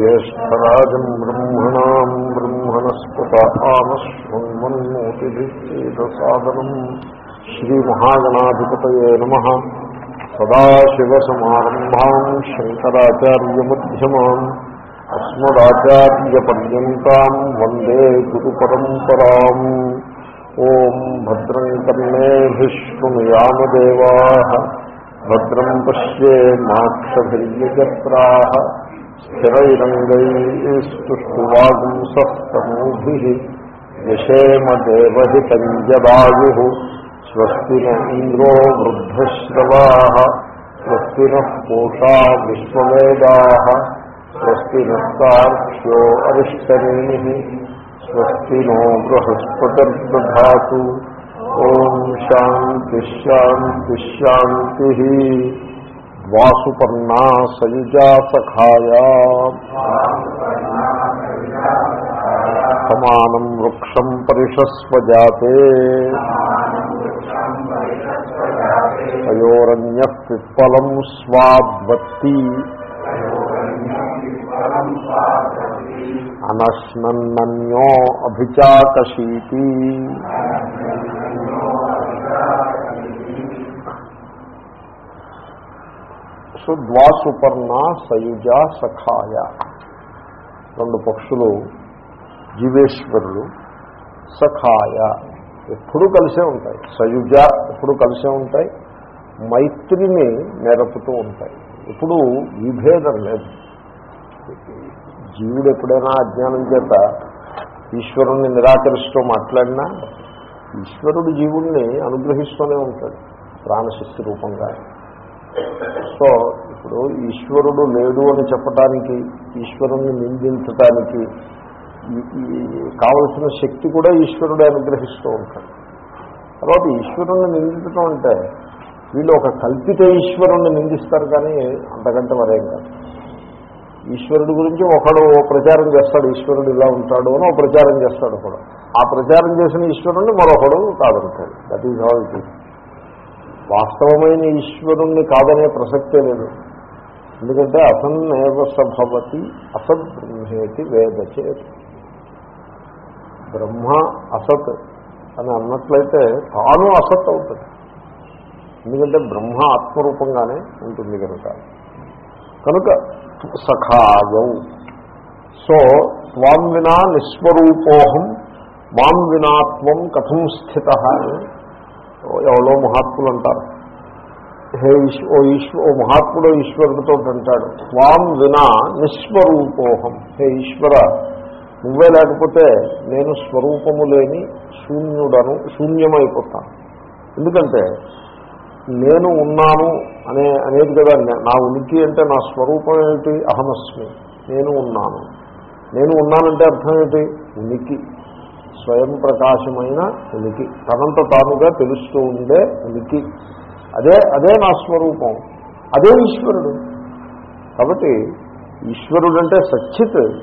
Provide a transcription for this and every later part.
ज्येष्ठराजम् ब्रह्मणाम् ब्रह्मणस्पत आमश्वन्मन्मोतिभिश्चेदसादनम् श्रीमहागणाधिपतये नमः सदाशिवसमारम्भाम् शङ्कराचार्यमध्यमाम् अस्मदाचार्यपर्यन्ताम् वन्दे गुरुपरम्पराम् ॐ भद्रम् कर्णेभिः शृणुयामदेवाः भद्रम् पश्ये माक्षभिर्यजत्राः స్థిరైరంగైస్తువాగుంసూభి యశేమదేవహితంజవాయు స్వస్తి ఇంద్రో వృద్ధశ్రవా స్వస్తి నూషా విశ్వవేదా స్వస్తి నో అరిష్టనేమి స్వస్తి నో బృహస్పతిర్దా ఓం శాంతిశాంతిశాంతి శాంతి శాంతి వాసుపర్ణా సయుజా సఖాయా సమానం వృక్షం పరిషస్వజాతే తయోరన్య పిప్పలం స్వాద్వత్తి అనశ్నన్నన్యో సో ద్వాసుపర్ణ సయుజ సఖాయ. రెండు పక్షులు జీవేశ్వరులు సఖాయ. ఎప్పుడు కలిసే ఉంటాయి. సయుజ ఎప్పుడు కలిసే ఉంటాయి. మైత్రిని నెరపుతూ ఉంటాయి. ఇప్పుడు విభేదం లేదు. జీవుడు ఎప్పుడైనా అజ్ఞానం చేత ఈశ్వరుణ్ణి నిరాకరిస్తూ మాట్లాడినా ఈశ్వరుడు జీవుణ్ణి అనుగ్రహిస్తూనే ఉంటాడు. ప్రాణశక్తి రూపంగా. సో ఇప్పుడు ఈశ్వరుడు లేడు అని చెప్పటానికి ఈశ్వరుణ్ణి నిందించటానికి కావలసిన శక్తి కూడా ఈశ్వరుడు అనుగ్రహిస్తూ ఉంటాడు. తర్వాత ఈశ్వరుణ్ణి నిందించడం అంటే వీళ్ళు ఒక కల్పిత ఈశ్వరుణ్ణి నిందిస్తారు కానీ అంతకంటే మరేం కాదు. ఈశ్వరుడు గురించి ఒకడు ప్రచారం చేస్తాడు ఈశ్వరుడు ఇలా ఉంటాడు అని ప్రచారం చేస్తాడు ఒకడు ఆ ప్రచారం చేసిన ఈశ్వరుణ్ణి మరొకడు కాదంటాడు. That is all it is వాస్తవమైన ఈశ్వరుణ్ణి కాదనే ప్రసక్తే లేదు. ఎందుకంటే అసన్నేవ సభవతి అసద్బ్రహ్మేతి వేదచేత్ బ్రహ్మ అసత్ అని అన్నట్లయితే తాను అసత్ అవుతుంది ఎందుకంటే బ్రహ్మ ఆత్మరూపంగానే ఉంటుంది కనుక. కనుక సఖాయౌ. సో త్వాం వినా నిస్వరూపోహం మాం వినాత్వం కథం స్థిత ఎవరో మహాత్ములు అంటారు హే ఓ ఈశ్వ ఓ మహాత్ముడు ఈశ్వరుడితో అంటాడు. త్వాం వినా నిస్వరూపోహం. హే ఈశ్వర నువ్వే లేకపోతే నేను స్వరూపము లేని శూన్యుడను శూన్యమైపోతాను. ఎందుకంటే నేను ఉన్నాను అనే అనేది కదా నా ఉనికి అంటే నా స్వరూపం ఏమిటి? అహమస్మి. నేను ఉన్నాను. నేను ఉన్నానంటే అర్థం ఏంటి ఉనికి. స్వయం ప్రకాశమైన ఉనికి. తనంత తానుగా తెలుస్తూ ఉండే ఉనికి. అదే అదే నా స్వరూపం. అదే ఈశ్వరుడు. కాబట్టి ఈశ్వరుడు అంటే సచ్చిత్.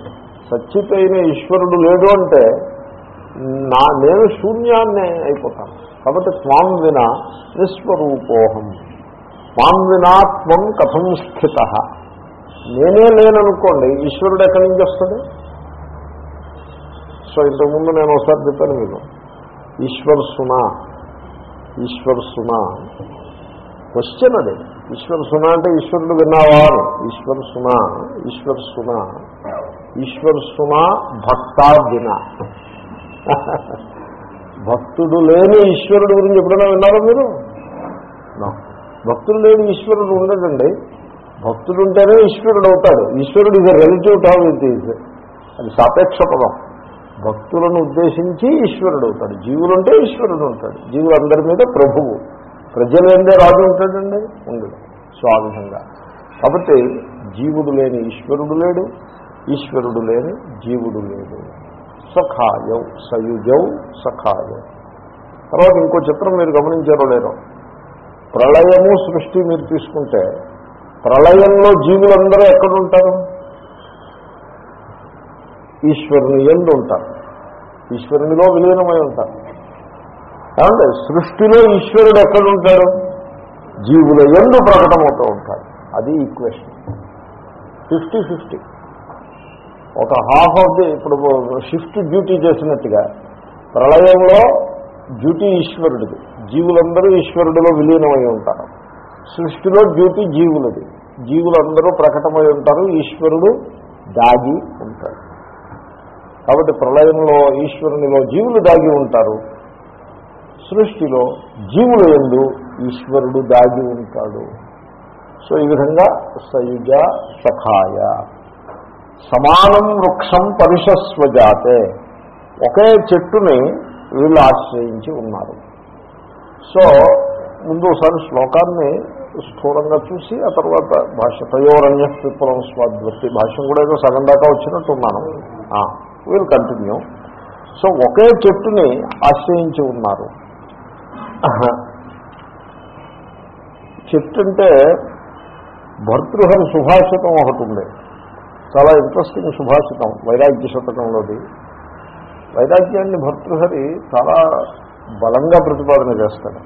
సచ్చిత్ అయిన ఈశ్వరుడు లేడు అంటే నా నేను శూన్యాన్నే అయిపోతాను. కాబట్టి త్వాం వినా నిస్వరూపోహం. త్వాం వినా త్వం కథం స్థిత. నేనే లేననుకోండి ఈశ్వరుడు ఎక్కడి నుంచి వస్తుంది సో ఇంతకుముందు నేను ఒకసారి చెప్పాను మీకు. ఈశ్వర్ సునా. ఈశ్వర్ సునా. క్వశ్చన్ అది. ఈశ్వర్ సునా అంటే ఈశ్వరుడు విన్నావారు ఈశ్వర్ సునా. ఈశ్వర్ సునా. ఈశ్వర్ సునా భక్తాదిన భక్తుడు లేని ఈశ్వరుడు గురించి ఎప్పుడైనా విన్నారా మీరు? భక్తుడు లేని ఈశ్వరుడు ఉండదండి. భక్తుడు ఉంటేనే ఈశ్వరుడు అవుతాడు. ఈశ్వరుడు ఇది రిలేటివ్ టామ్ ఇది అది సాపేక్ష పదం. భక్తులను ఉద్దేశించి ఈశ్వరుడు అవుతాడు. జీవులు అంటే ఈశ్వరుడు ఉంటాడు. జీవులందరి మీద ప్రభువు. ప్రజలు ఎందే రాజు ఉంటాడండి? ఉండడు. సో ఆ విధంగా కాబట్టి జీవుడు లేని ఈశ్వరుడు లేడు. ఈశ్వరుడు లేని జీవుడు లేడు. సఖాయౌ సయుజౌ సఖాయౌ. తర్వాత ఇంకో చిత్రం మీరు గమనించారో లేరో ప్రళయము సృష్టి మీరు తీసుకుంటే ప్రళయంలో జీవులందరూ ఎక్కడుంటారు ఈశ్వరుని ఎందు ఉంటారు. ఈశ్వరునిలో విలీనమై ఉంటారు. ఏమంటే సృష్టిలో ఈశ్వరుడు ఎక్కడుంటాడు? జీవుల ఎందు ప్రకటమవుతూ ఉంటాడు. అది ఈక్వేషన్ ఫిఫ్టీ ఫిఫ్టీ. ఒక హాఫ్ ఆఫ్ ది ఇప్పుడు షిఫ్ట్ డ్యూటీ చేసినట్టుగా ప్రళయంలో డ్యూటీ ఈశ్వరుడిది. జీవులందరూ ఈశ్వరుడిలో విలీనమై ఉంటారు. సృష్టిలో డ్యూటీ జీవులది. జీవులందరూ ప్రకటమై ఉంటారు. ఈశ్వరుడు దాగి ఉంటాడు. కాబట్టి ప్రళయంలో ఈశ్వరునిలో జీవులు దాగి ఉంటారు. సృష్టిలో జీవుల ఎందు ఈశ్వరుడు దాగి ఉంటాడు. సో ఈ విధంగా సయుజ సఖాయ. సమానం వృక్షం పరిషస్వజాతే ఒకే చెట్టుని వీళ్ళు ఆశ్రయించి ఉన్నారు. సో ముందు ఒకసారి శ్లోకాన్ని స్థూలంగా చూసి ఆ తర్వాత భాష తయోరణ్య విప్లవం స్వాద్వృత్తి భాష్యం కూడా ఏదో సగం దాకా వచ్చినట్టున్నాను వీల్ కంటిన్యూ సో ఒకే చెట్టుని ఆశ్రయించి ఉన్నారు. చెట్టు అంటే భర్తృహరి సుభాషితం ఒకటి ఉంది. చాలా ఇంట్రెస్టింగ్ సుభాషితం వైరాగ్య శతకంలోది. వైరాగ్యాన్ని భర్తృహరి చాలా బలంగా ప్రతిపాదన చేస్తాడు.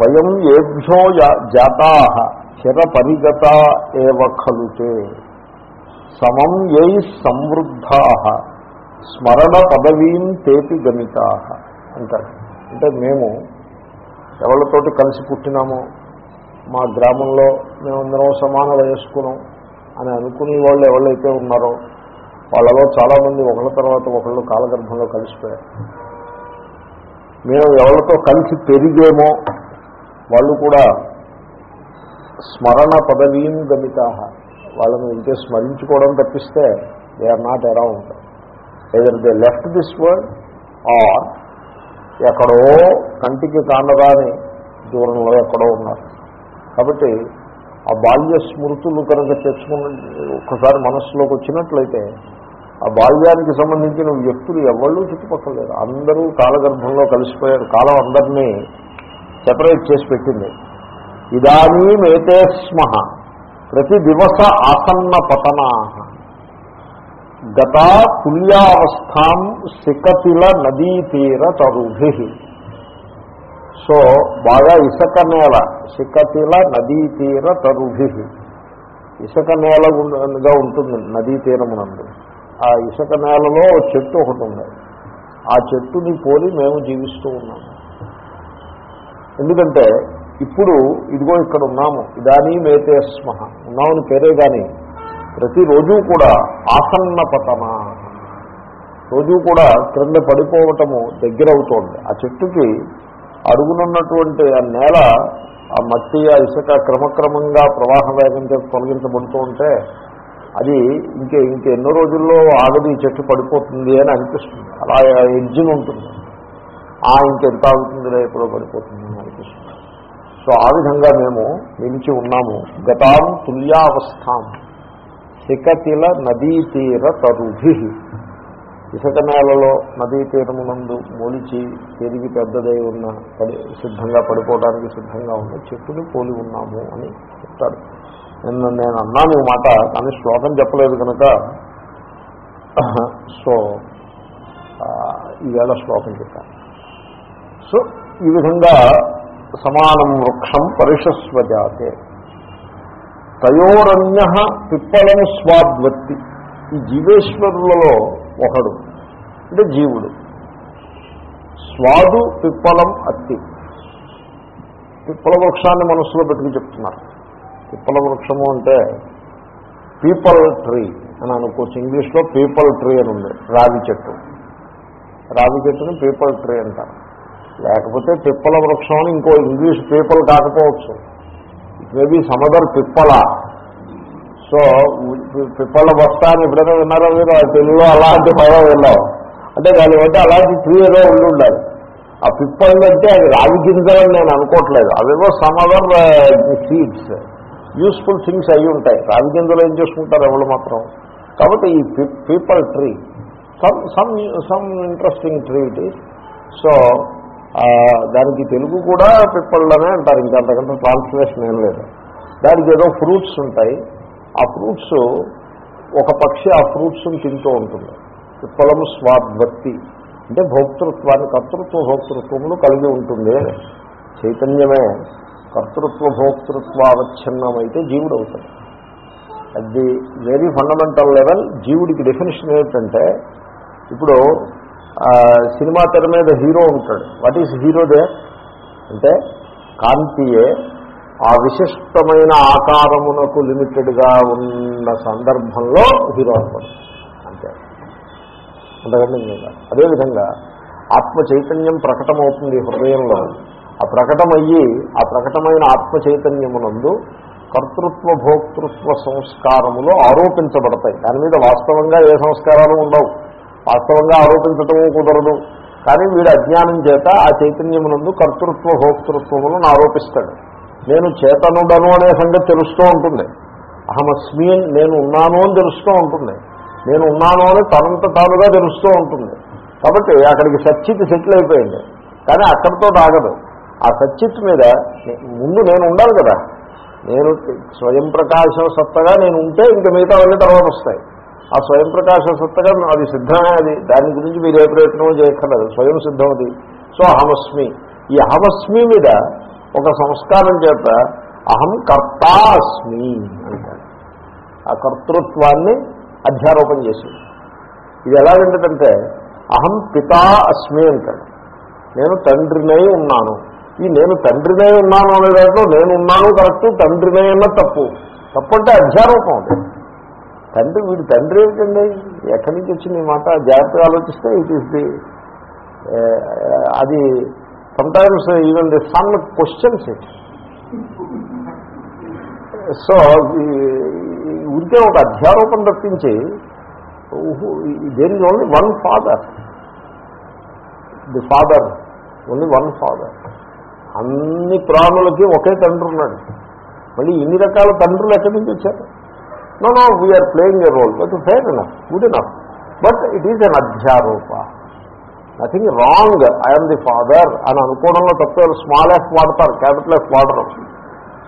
వయం ఏభ్యో జాతా చిరపరిగత ఏవ ఖలుతే సమం యై సంవృద్ధా. స్మరణ పదవీం తేపి గమితా అంటారు. అంటే మేము ఎవరితోటి కలిసి పుట్టినామో మా గ్రామంలో మేమందరం సమాన వయస్కులం అని అనుకునే వాళ్ళు ఎవరైతే ఉన్నారో వాళ్ళలో చాలామంది ఒకళ్ళ తర్వాత ఒకళ్ళు కాలగర్భంలో కలిసిపోయారు. మేము ఎవరితో కలిసి పెరిగేమో వాళ్ళు కూడా స్మరణ పదవీం గమితా వాళ్ళని ఇంకే స్మరించుకోవడం తప్పిస్తే they are not around either they left this world or ఎక్కడో కంటికి కానరాని దూరంలో ఎక్కడో ఉన్నారు. కాబట్టి ఆ బాల్య స్మృతులు కనుక తెచ్చుకున్న ఒక్కసారి మనస్సులోకి వచ్చినట్లయితే ఆ బాల్యానికి సంబంధించిన వ్యక్తులు ఎవళ్ళు చుట్టుపక్కల లేరు అందరూ కాలగర్భంలో కలిసిపోయారు. కాలం అందరినీ సెపరేట్ చేసి పెట్టింది. ఇదానీమేతే స్మహ. ప్రతి దివస ఆసన్న పతనా. గత తుల్యావస్థాం సికతిల నదీ తీర తరుభి. సో బాగా ఇసుక నేల సికతిల నదీ తీర తరుభి. ఇసుక నేలగా ఉంటుంది నదీ తీరమునందు. ఆ ఇసుక నేలలో చెట్టు ఒకటి ఉంది. ఆ చెట్టుని పోలి మేము జీవిస్తూ ఉన్నాము. ఎందుకంటే ఇప్పుడు ఇదిగో ఇక్కడ ఉన్నాము. ఇదానీ మేతే స్మహ. ఉన్నామని పేరే కానీ ప్రతిరోజు కూడా ఆసన్న పతన. రోజు కూడా క్రింద పడిపోవటము దగ్గరవుతోంది. ఆ చెట్టుకి అడుగునున్నటువంటి ఆ నేల ఆ మట్టి ఆ ఇసుక క్రమక్రమంగా ప్రవాహ వేగం తొలగించబడుతూ ఉంటే అది ఇంకే ఇంకెన్నో రోజుల్లో ఆగదు ఈ చెట్టు పడిపోతుంది అని అనిపిస్తుంది. అలా ఎడ్జిన్ ఉంటుంది. ఆ ఇంకెంత ఆగుతుందిలే ఎప్పుడో పడిపోతుంది. అని సో ఆ విధంగా మేము నిలిచి ఉన్నాము. గతాం తుల్యావస్థాం. శిఖతిల నదీ తీర తరుభి. ఇసుక నేలలో నదీ తీరమునందు మొలిచి తిరిగి పెద్దదై ఉన్న పడి సిద్ధంగా పడిపోవడానికి సిద్ధంగా ఉన్న చెట్టుని పోలి ఉన్నాము అని చెప్తాడు నిన్న నేను అన్నాను ఈ మాట కానీ శ్లోకం చెప్పలేదు కనుక. సో ఈవేళ శ్లోకం చెప్పాను. సో ఈ విధంగా సమానం వృక్షం పరిషస్వజాతే తయోరన్య పిప్పలం స్వాద్వత్తి. ఈ జీవేశ్వరులలో ఒకడు అంటే జీవుడు. స్వాదు పిప్పలం అత్తి. పిప్పల వృక్షాన్ని మనస్సులో పెట్టుకుని చెప్తున్నారు. పిప్పల వృక్షము అంటే పీపల్ ట్రీ అని అనుకోవచ్చు. ఇంగ్లీష్లో పీపల్ ట్రీ అని ఉంది రావి చెట్టు. రావి చెట్టుని పీపల్ ట్రీ అంటారు. లేకపోతే పిప్పల వృక్షం అని ఇంకో ఇంగ్లీష్ పీపల్ కాకపోవచ్చు. It may be some other పిప్పల so పిప్పల బస్తా అని ఎప్పుడైనా విన్నారో మీరు? తెలుగులో అలాంటి పదం విన్నాం అంటే దాని బట్టి అలాంటి ట్రీ ఏదో ఉండి ఉండాలి. ఆ పిప్పళ్ళు అంటే అది రావి గింజలని నేను అనుకోవట్లేదు. అవేవో సమదర్ సీడ్స్ యూస్ఫుల్ థింగ్స్ అయి ఉంటాయి. రావి గింజలు ఏం చేసుకుంటారు ఎవరు మాత్రం? కాబట్టి ఈ peepal tree some some some interesting tree it is so దానికి తెలుగు కూడా పిప్పళ్ళనే అంటారు ఇంకా అంతకంటే ట్రాన్స్లేషన్ ఏం లేదు. దానికి ఏదో ఫ్రూట్స్ ఉంటాయి. ఆ ఫ్రూట్స్ ఒక పక్షి ఆ ఫ్రూట్స్ని తింటూ ఉంటుంది. పిప్పలము స్వాద్వత్తి అంటే భోక్తృత్వాన్ని కర్తృత్వ భోక్తృత్వములు కలిగి ఉంటుంది చైతన్యమే. కర్తృత్వ భోక్తృత్వ అవచ్ఛిన్నమైతే జీవుడు అవుతాడు. అది వెరీ ఫండమెంటల్ లెవెల్ జీవుడికి డెఫినేషన్ ఏమిటంటే ఇప్పుడు సినిమా తెర మీద హీరో ఉంటాడు. వాట్ ఈస్ హీరో దే అంటే కాంతియే ఆ విశిష్టమైన ఆకారమునకు లిమిటెడ్గా ఉన్న సందర్భంలో హీరో అనుకోండి అంతే. అంతకంటే ఇంకేం అదేవిధంగా ఆత్మ చైతన్యం ప్రకటమవుతుంది హృదయంలో. ఆ ప్రకటమయ్యి ఆ ప్రకటమైన ఆత్మ చైతన్యమునందు కర్తృత్వ భోక్తృత్వ సంస్కారములు ఆరోపించబడతాయి. దాని మీద వాస్తవంగా ఏ సంస్కారాలు ఉండవు. వాస్తవంగా ఆరోపించటము కుదరదు. కానీ వీడు అజ్ఞానం చేత ఆ చైతన్యమునందు కర్తృత్వ భోక్తృత్వములను ఆరోపిస్తాడు నేను చేతనుడను అనే సంగతి తెలుస్తూ ఉంటుంది. అహమస్మి నేను ఉన్నాను అని తెలుస్తూ ఉంటుంది. నేను ఉన్నాను అని తనంత తానుగా తెలుస్తూ ఉంటుంది. కాబట్టి అక్కడికి సచ్చిత్ సెటిల్ అయిపోయింది. కానీ అక్కడితో ఆగదు. ఆ సచ్చిత్ మీద ముందు నేను ఉండాలి కదా. నేను స్వయం ప్రకాశం సత్తగా నేను ఉంటే ఇంక మిగతా వెళ్ళి తర్వాత వస్తాయి. ఆ స్వయం ప్రకాశ సత్తగా అది సిద్ధమే అది దాని గురించి మీరు ఏ ప్రయత్నం చేయక్కర్లేదు. స్వయం సిద్ధం అది సో అహమస్మి. ఈ అహమస్మి మీద ఒక సంస్కారం చేత అహం కర్తాస్మి అంటాడు ఆ కర్తృత్వాన్ని అధ్యారోపణ చేసింది. ఇది ఎలా ఏంటంటే అహం పితా అస్మి అంటాడు నేను తండ్రినై ఉన్నాను. ఈ నేను తండ్రినై ఉన్నాను అనే దాంట్లో నేను ఉన్నాను కరెక్ట్ తండ్రినై అన్న తప్పు. తప్పు అంటే అధ్యారోపం అది. తండ్రి వీడు తండ్రి ఏమిటండి? ఎక్కడి నుంచి వచ్చింది ఈ మాట? జాగ్రత్తగా ఆలోచిస్తే ఇట్ ఈస్ ది అది sometimes even the son questions it so ఉంటే ఒక అధ్యారోపణ తప్పించి there is only one father the father only one father అన్ని ప్రాణులకి ఒకే తండ్రి ఉన్నాడు. మళ్ళీ ఇన్ని రకాల తండ్రులు ఎక్కడి నుంచి వచ్చారు? No no we are playing a role but fair enough good enough but it is an అధ్యారోప nothing wrong I'm the father అని అనుకోవడంలో తప్ప స్మాల్ ఎఫ్ వాడతారు క్యాపిటల్ ఎఫ్ వాడరు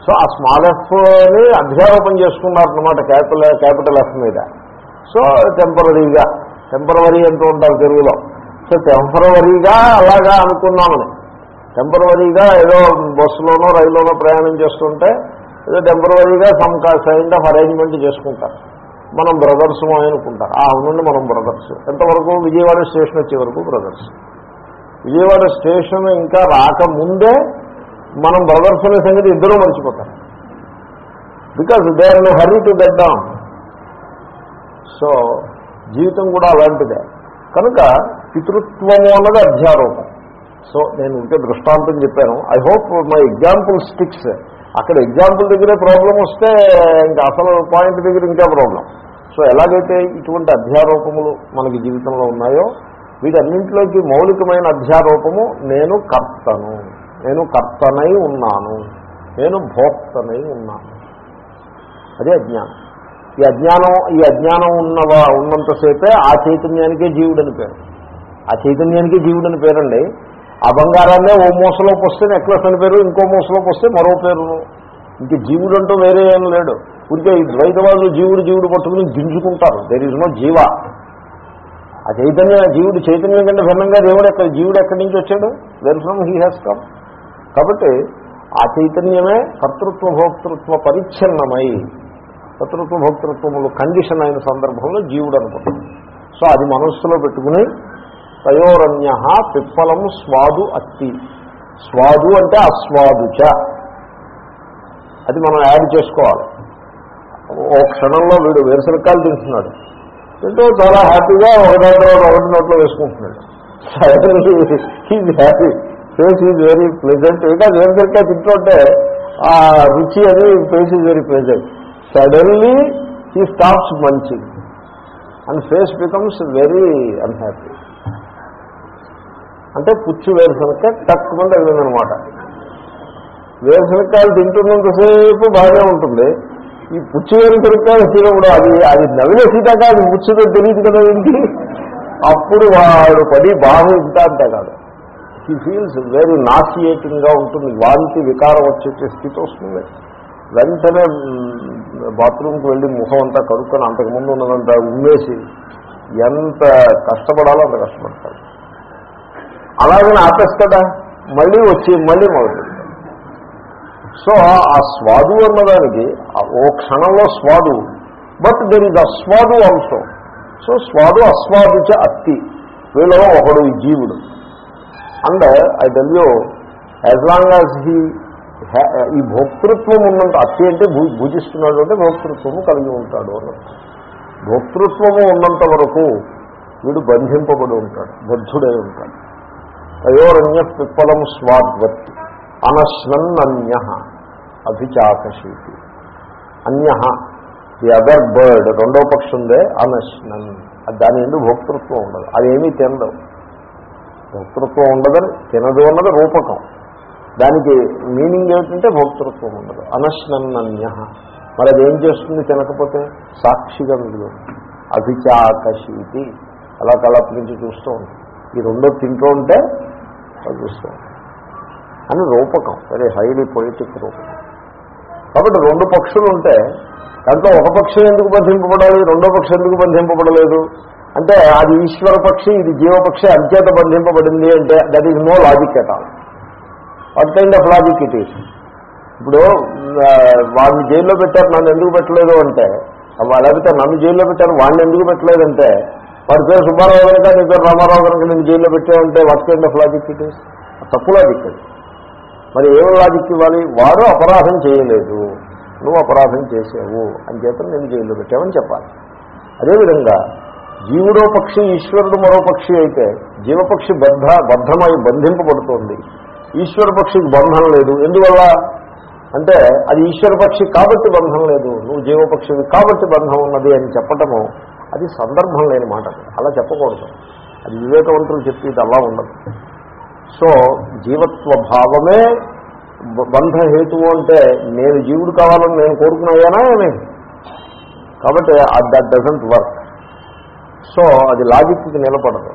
సో ఆ స్మాల్ ఎఫ్ని అధ్యారోపణ చేసుకున్నారనమాట క్యాపిటల్ క్యాపిటల్ ఎఫ్ మీద. సో టెంపరీగా టెంపరవరీ అంటూ ఉంటారు తెలుగులో. సో టెంపరవరీగా అలాగా అనుకున్నామని. టెంపరవరీగా ఏదో బస్సులోనో రైల్లోనో ప్రయాణం చేస్తుంటే ఏదో టెంపరీగా సమ్ కైండ్ ఆఫ్ అరేంజ్మెంట్ చేసుకుంటారు. మనం బ్రదర్స్ అనుకుంటారు. ఆ అవునండి మనం బ్రదర్స్ ఎంతవరకు? విజయవాడ స్టేషన్ వచ్చే వరకు బ్రదర్స్ విజయవాడ స్టేషన్ ఇంకా రాకముందే మనం బ్రదర్స్ అనే సంగతి ఇద్దరూ మర్చిపోతారు. Because they are no hurry to get down so జీవితం కూడా అలాంటిదే. కనుక పితృత్వము అన్నది అధ్యారోపం. సో నేను ఇంకే దృష్టాంతం చెప్పాను. I hope my example sticks అక్కడ ఎగ్జాంపుల్ దగ్గరే ప్రాబ్లం వస్తే ఇంకా అసలు పాయింట్ దగ్గర ఇంకా ప్రాబ్లం సో ఎలాగైతే ఇటువంటి అధ్యారోపములు మనకి జీవితంలో ఉన్నాయో వీటన్నింటిలోకి మౌలికమైన అధ్యారోపము నేను కర్తను. నేను కర్తనై ఉన్నాను. నేను భోక్తనై ఉన్నాను. అదే అజ్ఞానం. ఈ అజ్ఞానం ఈ అజ్ఞానం ఉన్నవా ఉన్నంతసేపే ఆ చైతన్యానికే జీవుడని పేరు. ఆ చైతన్యానికే జీవుడని పేరండి. ఆ బంగారాన్నే ఓ మూసలోకి వస్తే నెక్లెస్ అని పేరు ఇంకో మూసలోకి వస్తే మరో పేరును ఇంక జీవుడు అంటూ వేరే ఏం లేడు. ఊరికే ఈ ద్వైతవాదులు జీవుడు జీవుడు పట్టుకుని గింజుకుంటారు. దేర్ ఇస్ నో జీవ. ఆ చైతన్య జీవుడు చైతన్యం కంటే భిన్నంగా దేవుడు ఎక్కడ జీవుడు ఎక్కడి నుంచి వచ్చాడు? Where from he has come కాబట్టి ఆ చైతన్యమే కర్తృత్వ భోక్తృత్వ పరిచ్ఛిన్నమై కర్తృత్వ భోక్తృత్వములు కండిషన్ అయిన సందర్భంలో జీవుడు అనుకుంటాం సో అది మనస్సులో పెట్టుకుని తయోరన్య పిప్పలము స్వాదు అత్తి. స్వాదు అంటే అస్వాదుచ అది మనం యాడ్ చేసుకోవాలి. ఓ క్షణంలో వీడు వేరుసరికాయలు తింటున్నాడు. తింటూ చాలా హ్యాపీగా ఒకదాని తర్వాత ఒకటి నోట్లో వేసుకుంటున్నాడు. Is happy face is very pleasant ఇంకా వేరుసరికాయ తింటుంటే ఆ రుచి అది face is very pleasant suddenly he stops munching and face becomes very unhappy అంటే పుచ్చు వేరుశనకాయ తక్కువ తగిలిందనమాట వేరుశనకాయలు తింటున్నంతసేపు బాగానే ఉంటుంది. ఈ పుచ్చు వేరుశనకాయలు తినప్పుడు అది అది నవ్వేసేదాకా అది పుచ్చుతో తెలియదు కదా ఏంటి అప్పుడు వాడు పడి బాగా ఇంత అంతే కాదు. హీ ఫీల్స్ వెరీ నాసియేటింగ్గా ఉంటుంది. వాంతి వికారం వచ్చే స్థితి వస్తుంది. వెంటనే బాత్రూమ్కి వెళ్ళి ముఖం అంతా కడుక్కొని అంతకుముందు ఉన్నదంతా ఉమ్మేసి ఎంత కష్టపడాలో అంత కష్టపడతాడు. అలాగని ఆపేస్తాడా మళ్ళీ వచ్చి మళ్ళీ మొదలు సో ఆ స్వాదు అన్నదానికి ఓ క్షణంలో స్వాదు. బట్ దెర్ ఇస్ అస్వాదు ఆల్సో సో స్వాదు అస్వాదు చ అత్తి. వీళ్ళలో ఒకడు ఈ జీవుడు. And I tell you as long as he ఈ భోక్తృత్వం ఉన్నంత అత్తి అంటే భూ భుజిస్తున్నాడు అంటే భోక్తృత్వము కలిగి ఉంటాడు అన్నట్టు భోక్తృత్వము ఉన్నంత వరకు వీడు బంధింపబడి ఉంటాడు బద్ధుడై ఉంటాడు. తయోరణ్య పిప్పలం స్వాద్వత్తి అనశ్నన్నన్య అభిచాకశీతి అన్య ది అదర్ బర్డ్ రెండో పక్షం ఉందే అనశ్నన్ దాని ఎందుకు భోక్తృత్వం ఉండదు. అదేమీ తినదు. భోక్తృత్వం ఉండదని తినదు అన్నది రూపకం. దానికి మీనింగ్ ఏమిటంటే భోక్తృత్వం ఉండదు. అనశ్నన్నన్య మరి అదేం చేస్తుంది తినకపోతే? సాక్షిగా మీరు అభిచాకశీతి అలా కళాపరించి చూస్తూ ఉంటుంది. ఈ రెండో తింటూ ఉంటే అది చూస్తూ. అని రూపకం వెరీ హైలీ పొలిటిక్ రూపకం. కాబట్టి రెండు పక్షులు ఉంటే దాంట్లో ఒక పక్షం ఎందుకు బంధింపబడాలి రెండో పక్షం ఎందుకు బంధింపబడలేదు? అంటే అది ఈశ్వర పక్షి ఇది జీవపక్షి అంచేత బంధింపబడింది అంటే that is no logic at all what kind of logic it is ఇప్పుడు వాడిని జైల్లో పెట్టారు నన్ను ఎందుకు పెట్టలేదు అంటే లేకపోతే నన్ను జైల్లో పెట్టారు వాడిని ఎందుకు పెట్టలేదంటే వాడి పేరు సుబ్బారావు కనుక నీ పేరు రామారావు కనుక నేను జైల్లో పెట్టావంటే what kind of logic it is తప్పు లాజిక్ అది. మరి ఏం లాజిక్ ఇవ్వాలి? వాడు అపరాధం చేయలేదు. నువ్వు అపరాధం చేసావు అని చేత నేను జైల్లో పెట్టావని చెప్పాలి. అదేవిధంగా జీవుడో పక్షి ఈశ్వరుడు మరో పక్షి అయితే జీవపక్షి బద్ధ బద్ధమై బంధింపబడుతోంది. ఈశ్వర పక్షికి బంధం లేదు. ఎందువల్ల? అంటే అది ఈశ్వర పక్షి కాబట్టి బంధం లేదు. నువ్వు జీవపక్షివి కాబట్టి బంధం ఉన్నది అని చెప్పటము అది సందర్భం లేని మాట అలా చెప్పకూడదు. అది వివేకవంతులు చెప్పేది అలా ఉండదు. సో జీవత్వ భావమే బ- బంధహేతువు అంటే నేను జీవుడు కావాలని నేను కోరుకున్నాయానా ఏమి? కాబట్టి దట్ డజంట్ వర్క్ సో అది లాజిక్కి నిలబడదు.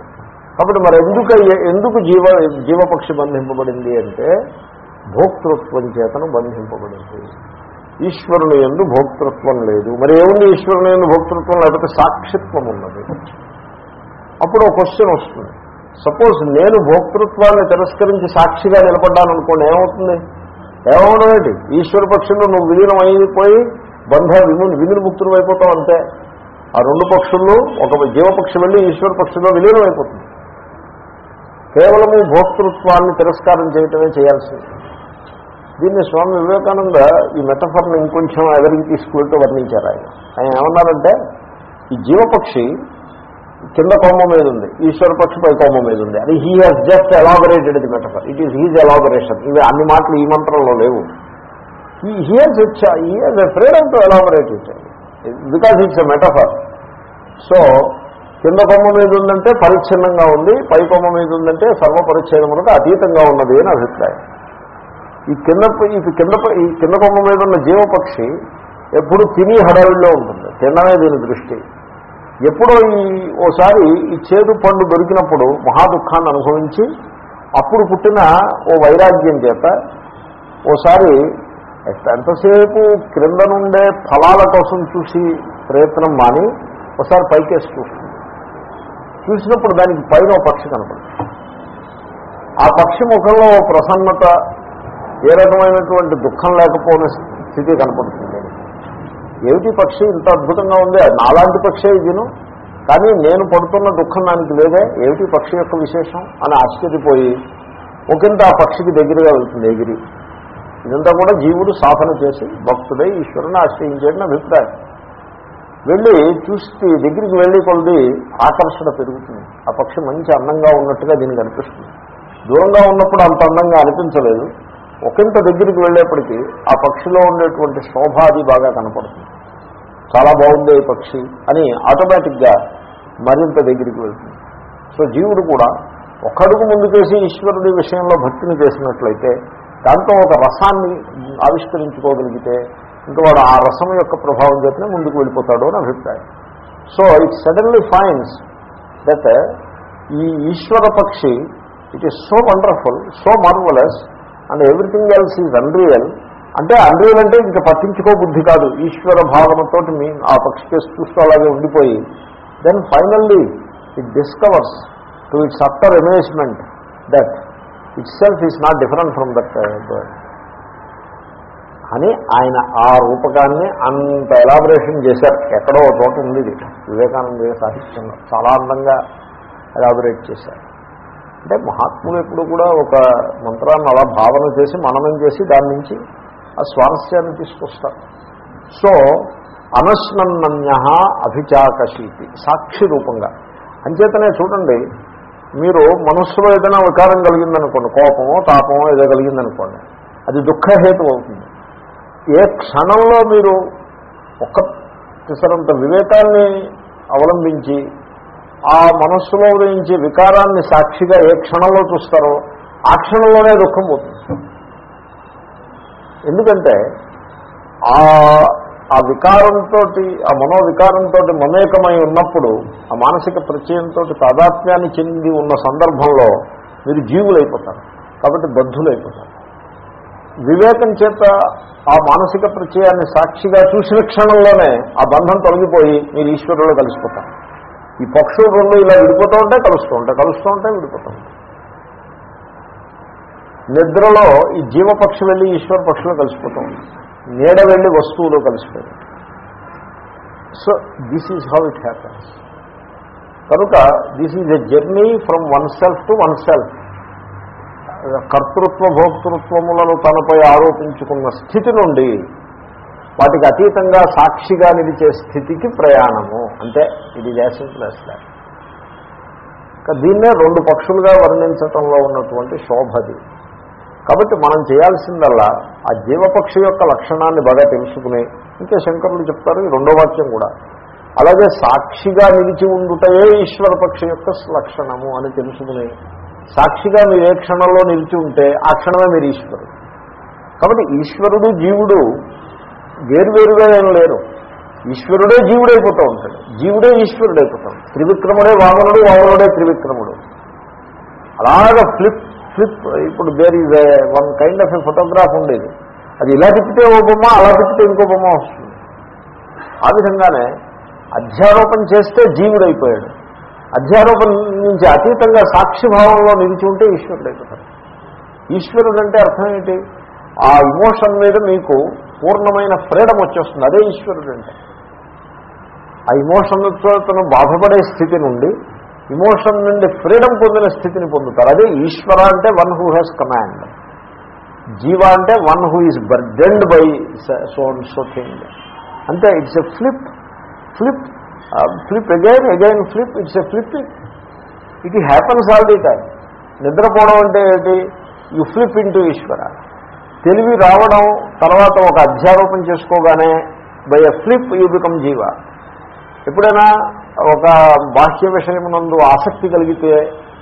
కాబట్టి మరి ఎందుకు అయ్యే- ఎందుకు జీవ జీవపక్షి బంధింపబడింది అంటే భోక్తృత్వం చేతను బంధింపబడింది. ఈశ్వరుని ఎందు భోక్తృత్వం లేదు. మరి ఏముంది ఈశ్వరుని ఎందు భోక్తృత్వం? లేకపోతే సాక్షిత్వం ఉన్నది. అప్పుడు ఒక క్వశ్చన్ వస్తుంది. సపోజ్ నేను భోక్తృత్వాన్ని తిరస్కరించి సాక్షిగా నిలబడ్డాననుకోండి ఏమవుతుంది? ఏమవడం ఏంటి? ఈశ్వర పక్షంలో నువ్వు విలీనం అయిపోయి బంధ విముని విముక్తులు అయిపోతావు అంతే. ఆ రెండు పక్షుల్లో ఒక జీవపక్షం వెళ్ళి ఈశ్వర పక్షంలో విలీనం అయిపోతుంది. కేవలము భోక్తృత్వాన్ని తిరస్కారం చేయటమే చేయాల్సింది. దీన్ని స్వామి వివేకానంద ఈ మెటఫర్ని ఇంకొంచెం ఎదరికి తీసుకువెళ్తూ వర్ణించారు ఆయన. ఆయన ఏమన్నారంటే ఈ జీవపక్షి కింద కొమ్మ మీద ఉంది ఈశ్వర పక్షి పై కొమ్మ మీద ఉంది. అది he has just elaborated the metaphor it is his elaboration ఇవి అన్ని మాటలు ఈ మంత్రంలో లేవు. He here's he has a freedom to elaborate it because it's a metaphor so కింద కొమ్మ మీద ఉందంటే పరిచ్ఛిన్నంగా ఉంది పై కొమ్మ మీద ఉందంటే సర్వపరిచ్ఛేదములకు అతీతంగా ఉన్నది అని అభిప్రాయం. ఈ కింద ఈ కింద ఈ కింద కొమ్మ మీద ఉన్న జీవపక్షి ఎప్పుడు తిని హడావిడిలో ఉంటుంది. తినమే దీని దృష్టి. ఎప్పుడో ఈ ఓసారి ఈ చేదు పండు దొరికినప్పుడు మహా దుఃఖాన్ని అనుభవించి అప్పుడు పుట్టిన ఓ వైరాగ్యం చేత ఓసారి ఎంతసేపు క్రింద నుండే ఫలాల కోసం చూసి ప్రయత్నం మాని ఒకసారి పైకేసి చూస్తుంది. చూసినప్పుడు దానికి పైన ఓ పక్షి కనపడుతుంది. ఆ పక్షి ముఖంలో ప్రసన్నత ఏ రకమైనటువంటి దుఃఖం లేకపోయిన స్థితి కనపడుతుంది. ఏమిటి పక్షి? ఇంత అద్భుతంగా ఉంది. నాలాంటి పక్షే ఇదిను. కానీ నేను పడుతున్న దుఃఖం దానికి లేదే. ఏమిటి పక్షి యొక్క విశేషం? అని ఆశ్చర్యపోయి ఒకంత ఆ పక్షికి దగ్గరగా వెళ్తుంది ఎగిరి. ఇదంతా కూడా జీవుడు సాధన చేసి భక్తుడై ఈశ్వరుని ఆశ్రయించేయడం అభిప్రాయం. వెళ్ళి చూస్తే దగ్గరికి వెళ్ళి కొలది ఆకర్షణ పెరుగుతుంది. ఆ పక్షి మంచి అందంగా ఉన్నట్టుగా దీనికి అనిపిస్తుంది. దూరంగా ఉన్నప్పుడు అంత అందంగా అనిపించలేదు. ఒకంత దగ్గరికి వెళ్ళేప్పటికీ ఆ పక్షిలో ఉండేటువంటి శోభ అది బాగా కనపడుతుంది. చాలా బాగుంది ఈ పక్షి అని ఆటోమేటిక్గా మరింత దగ్గరికి వెళ్తుంది. సో జీవుడు కూడా ఒక్కడుగు ముందుకేసి ఈశ్వరుడి విషయంలో భక్తిని చేసినట్లయితే దాంతో ఒక రసాన్ని ఆవిష్కరించుకోగలిగితే ఇంకా వాడు ఆ రసం యొక్క ప్రభావం చేతనే ముందుకు వెళ్ళిపోతాడు అని అభిప్రాయం. So it suddenly finds that ఈ ఈశ్వర పక్షి it is so wonderful so marvellous and everything else is unreal అంటే అన్రియల్ అంటే ఇంకా పట్టించుకో బుద్ధి కాదు. ఈశ్వర భావనతో మీ ఆ పక్షి కేసు చూస్తూ అలాగే ఉండిపోయి. Then finally it discovers to its after amazement that itself is not different from that bird అని ఆయన ఆ రూపకాన్ని అంత ఎలాబరేషన్ చేశారు. ఎక్కడో ఒక చోట ఉంది ఇది. వివేకానంద సాహిత్యంలో చాలా అందంగా ఎలాబరేట్ చేశారు. అంటే మహాత్ములు ఎప్పుడు కూడా ఒక మంత్రాన్ని అలా భావన చేసి మననం చేసి దాని నుంచి ఆ స్వారస్యాన్ని తీసుకొస్తారు. సో అనశ్నన్నన్య అభిచాకశీతి సాక్షి రూపంగా. అంచేతనే చూడండి మీరు మనస్సులో ఏదైనా వికారం కలిగిందనుకోండి కోపమో తాపమో ఏదో కలిగిందనుకోండి అది దుఃఖహేతు అవుతుంది. ఏ క్షణంలో మీరు ఒక్క పిసరంత వివేకాన్ని అవలంబించి ఆ మనస్సులో ఉదయించే వికారాన్ని సాక్షిగా ఏ క్షణంలో చూస్తారో ఆ క్షణంలోనే దుఃఖం పోతుంది. ఎందుకంటే ఆ ఆ వికారంతో ఆ మనోవికారంతో మమేకమై ఉన్నప్పుడు ఆ మానసిక ప్రత్యయంతో తాదాత్మ్యాన్ని చెంది ఉన్న సందర్భంలో మీరు జీవులైపోతారు. కాబట్టి బద్ధులైపోతారు. వివేకం చేత ఆ మానసిక ప్రత్యయాన్ని సాక్షిగా చూసిన క్షణంలోనే ఆ బంధం తొలగిపోయి మీరు ఈశ్వరులో కలిసిపోతారు. ఈ పక్షులు రెండు ఇలా విడిపోతూ ఉంటే కలుస్తూ ఉంటాయి కలుస్తూ ఉంటే విడిపోతూ ఉంటాయి. నిద్రలో ఈ జీవపక్షి వెళ్ళి ఈశ్వర పక్షులు కలిసిపోతూ ఉంటాయి. నీడ వెళ్ళి వస్తువులు కలిసిపోయి so this is how it happens కనుక this is a journey from one self to one self కర్తృత్వ భోక్తృత్వములను తనపై ఆరోపించుకున్న స్థితి నుండి వాటికి అతీతంగా సాక్షిగా నిలిచే స్థితికి ప్రయాణము. అంటే ఇది యాసింపుల్ అసలు దీన్నే రెండు పక్షులుగా వర్ణించటంలో ఉన్నటువంటి శోభది కాబట్టి మనం చేయాల్సిందల్లా ఆ జీవపక్షి యొక్క లక్షణాన్ని బాగా తెలుసుకుని ఇంకా శంకరులు చెప్తారు ఈ రెండో వాక్యం కూడా. అలాగే సాక్షిగా నిలిచి ఉండుటయే ఈశ్వరపక్ష యొక్క లక్షణము అని తెలుసుకుని సాక్షిగా మీరు ఏ క్షణంలో నిలిచి ఉంటే ఆ క్షణమే మీరు ఈశ్వరుడు. కాబట్టి ఈశ్వరుడు జీవుడు వేరువేరుగా ఏం లేరు. ఈశ్వరుడే జీవుడైపోతూ ఉంటాడు. జీవుడే ఈశ్వరుడైపోతాడు. త్రివిక్రముడే వామనుడు వామనుడే త్రివిక్రముడు. అలాగ ఫ్లిప్ ఫ్లిప్ ఇప్పుడు there is one kind of a photograph ఉండేది. అది ఇలా తిప్పితే ఓ బొమ్మ అలా తిప్పితే ఇంకో బొమ్మ వస్తుంది. ఆ విధంగానే అధ్యారోపణ చేస్తే జీవుడైపోయాడు. అధ్యారోపణ నుంచి అతీతంగా సాక్షిభావంలో నిలిచి ఉంటే ఈశ్వరుడు అయిపోతాడు ఈశ్వరుడు అంటే అర్థం ఏంటి? ఆ ఇమోషన్ మీద మీకు పూర్ణమైన ఫ్రీడమ్ వచ్చేస్తుంది. అదే ఈశ్వరుడు అంటే. ఆ ఇమోషన్తో తను బాధపడే స్థితి నుండి ఇమోషన్ నుండి ఫ్రీడమ్ పొందిన స్థితిని పొందుతారు అదే ఈశ్వర అంటే వన్ హూ హ్యాస్ కమాండ్. జీవ అంటే one who is burdened by so so thing. అంటే it's a flip flip flip again again flip it's a flip. It happens all the time నిద్రపోవడం అంటే ఏంటి? You flip into Ishwara. తెలివి రావడం తర్వాత ఒక అధ్యారోపణ చేసుకోగానే by a flip you become జీవ. ఎప్పుడైనా ఒక బాహ్య విషయమునందు ఆసక్తి కలిగితే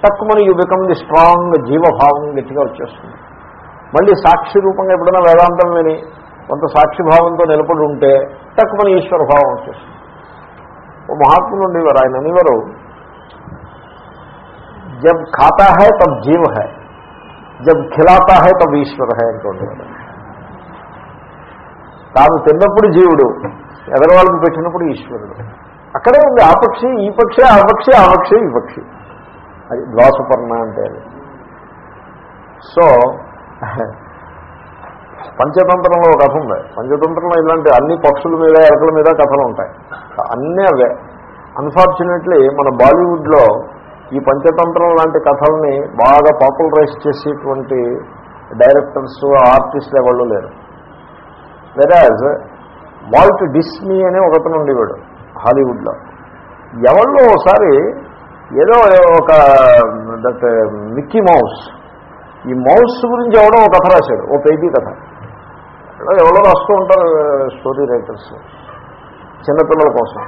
తక్కువని యూ బికమ్ ది స్ట్రాంగ్ జీవభావం గట్టిగా వచ్చేస్తుంది. మళ్ళీ సాక్షి రూపంగా ఎప్పుడైనా వేదాంతం విని కొంత సాక్షిభావంతో నిలబడి ఉంటే తక్కువని ఈశ్వర భావం వచ్చేస్తుంది. ఓ మహాత్ములు ఉండేవారు ఆయన అనేవారు జబ్ ఖాతా హై తబ్ జీవ హై జబ్ ఖిలాతా హే తబ్ ఈశ్వర హై అంటుండేవారు తాను తిన్నప్పుడు జీవుడు ఎదరవాళ్ళకి పెట్టినప్పుడు ఈశ్వరుడు. అక్కడే ఉంది ఆ పక్షి ఈ పక్షి ఆ పక్షి ఆ పక్షి ఈ పక్షి. అది ద్వాసుపర్ణ అంటే అది. సో పంచతంత్రంలో ఒక కథ ఉంది. పంచతంత్రంలో ఇలాంటి అన్ని పక్షుల మీద ఎరకల మీద కథలు ఉంటాయి. అన్నీ అవే. అన్ఫార్చునేట్లీ మన బాలీవుడ్లో ఈ పంచతంత్రం లాంటి కథల్ని బాగా పాపులరైజ్ చేసేటువంటి డైరెక్టర్స్ ఆర్టిస్టులు ఎవళ్ళు లేరు. వెరాజ్ వాల్ట్ డిస్నీ అనే ఒకతను ఉండేవాడు హాలీవుడ్లో. ఎవళ్ళో ఒకసారి ఏదో ఒక దట్ మిక్కీ మౌస్. ఈ మౌస్ గురించి ఎవడో ఒక కథ రాశాడు ఓ పేజీ కథ. ఎవరో రాస్తూ ఉంటారు స్టోరీ రైటర్స్ చిన్నపిల్లల కోసం.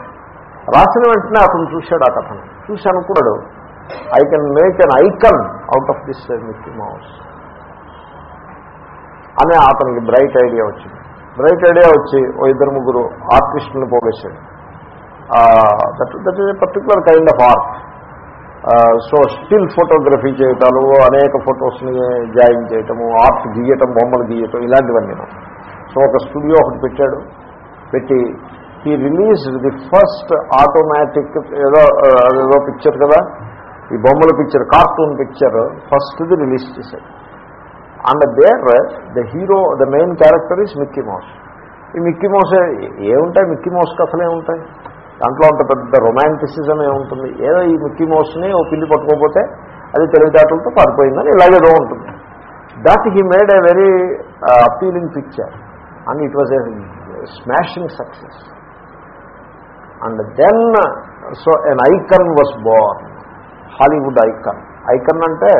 రాసిన వెంటనే అతను చూశాడు ఆ కథను. చూసి అనుకున్నాడు I can make an icon out of this Mickey Mouse అని అతనికి బ్రైట్ ఐడియా వచ్చింది. బ్రైట్ ఐడియా వచ్చి ఓ ఇద్దరు ముగ్గురు ఆర్టిస్టులను పోగేశాడు that that is particular kind of art so still photography చేయటాలు అనేక ఫొటోస్ని జాయిన్ చేయటము ఆర్ట్ గీయటం బొమ్మలు గీయటం ఇలాంటివన్నీ సో ఒక స్టూడియో ఒకటి పెట్టాడు. పెట్టి ఈ రిలీజ్ ది ఫస్ట్ ఆటోమేటిక్ ఏదో ఏదో పిక్చర్ కదా ఈ బొమ్మల పిక్చర్ కార్టూన్ పిక్చర్ ఫస్ట్ది రిలీజ్ చేశాడు and there the hero the main character is Mickey Mouse ఈ మిక్కీ మౌస్ ఏముంటాయి మిక్కీ మౌస్ కథలు ఏముంటాయి దాంట్లో అంత పెద్ద రొమాంటిసిజం ఏముంటుంది ఏదో ఈ మిక్కీ మౌస్ని ఓ పిల్లి పట్టుకోకపోతే అది తెలివితేటలతో పారిపోయిందని ఇలాగేదో ఉంటుంది. That he made a very appealing picture and it was a smashing success and then so an icon was born Hollywood icon. Icon అంటే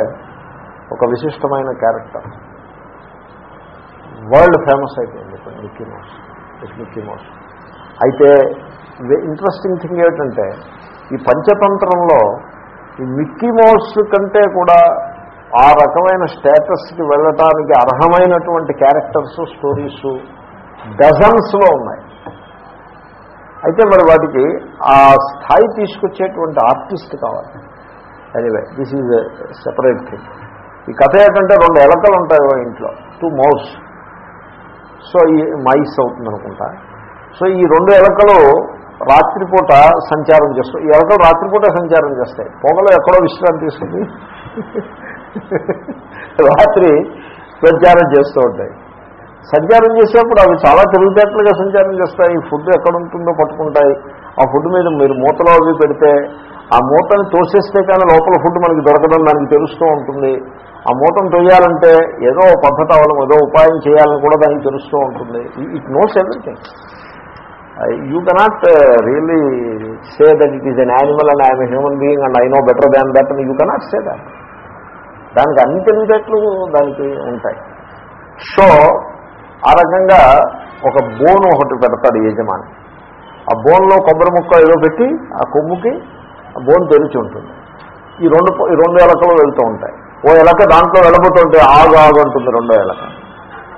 ఒక విశిష్టమైన క్యారెక్టర్. వరల్డ్ ఫేమస్ అయిపోయింది ఇప్పుడు మిక్కీ మౌస్. Mickey Mouse. అయితే ఇంట్రెస్టింగ్ థింగ్ ఏమిటంటే ఈ పంచతంత్రంలో ఈ Mickey mouse కంటే కూడా ఆ రకమైన స్టేటస్కి వెళ్ళటానికి అర్హమైనటువంటి క్యారెక్టర్స్ స్టోరీస్ డజన్స్లో ఉన్నాయి. అయితే మరి వాటికి ఆ స్థాయి తీసుకొచ్చేటువంటి ఆర్టిస్ట్ కావాలి. Anyway this is separate thing ఈ కథ ఏంటంటే రెండు ఎలకలు ఉంటాయి ఓ ఇంట్లో టూ మౌస్ సో ఈ మైస్ అవుతుంది అనుకుంటా సో ఈ రెండు ఎలకలు రాత్రిపూట సంచారం చేస్తాయి. ఈ ఎలకలు రాత్రిపూట సంచారం చేస్తాయి. పొగలు ఎక్కడో విశ్రాంతి తీసుకుంది. రాత్రి సంచారం చేస్తూ ఉంటాయి. సంచారం చేసేప్పుడు అవి చాలా తెలివితేటలుగా సంచారం చేస్తాయి. ఫుడ్ ఎక్కడ ఉంటుందో పట్టుకుంటాయి. ఆ ఫుడ్ మీద మీరు మూతలో అవి పెడితే ఆ మూతని తోసేస్తే కానీ లోపల ఫుడ్ మనకి దొరకడం దానికి తెలుస్తూ ఉంటుంది. ఆ మూతను తొయ్యాలంటే ఏదో పద్ధతి అవ్వడం ఏదో ఉపాయం చేయాలని కూడా దానికి తెలుస్తూ ఉంటుంది. It knows everything you cannot really say that it is an animal and I'm human being and I know better than that you cannot say that దానికి అన్ని తెలివితేటలు దానికి ఉంటాయి. సో ఆ రకంగా ఒక బోన్ ఒకటి పెడతాడు యజమాని. ఆ బోన్లో కొబ్బరి ముక్క ఏదో పెట్టి ఆ కొమ్ముకి ఆ బోన్ తెరిచి ఉంటుంది. ఈ రెండు ఈ రెండు ఎలకలు వెళ్తూ ఉంటాయి. ఓ ఎలక దాంట్లో వెళ్ళబోతుంటే ఆగు ఆగు అంటుంది రెండో ఎలక.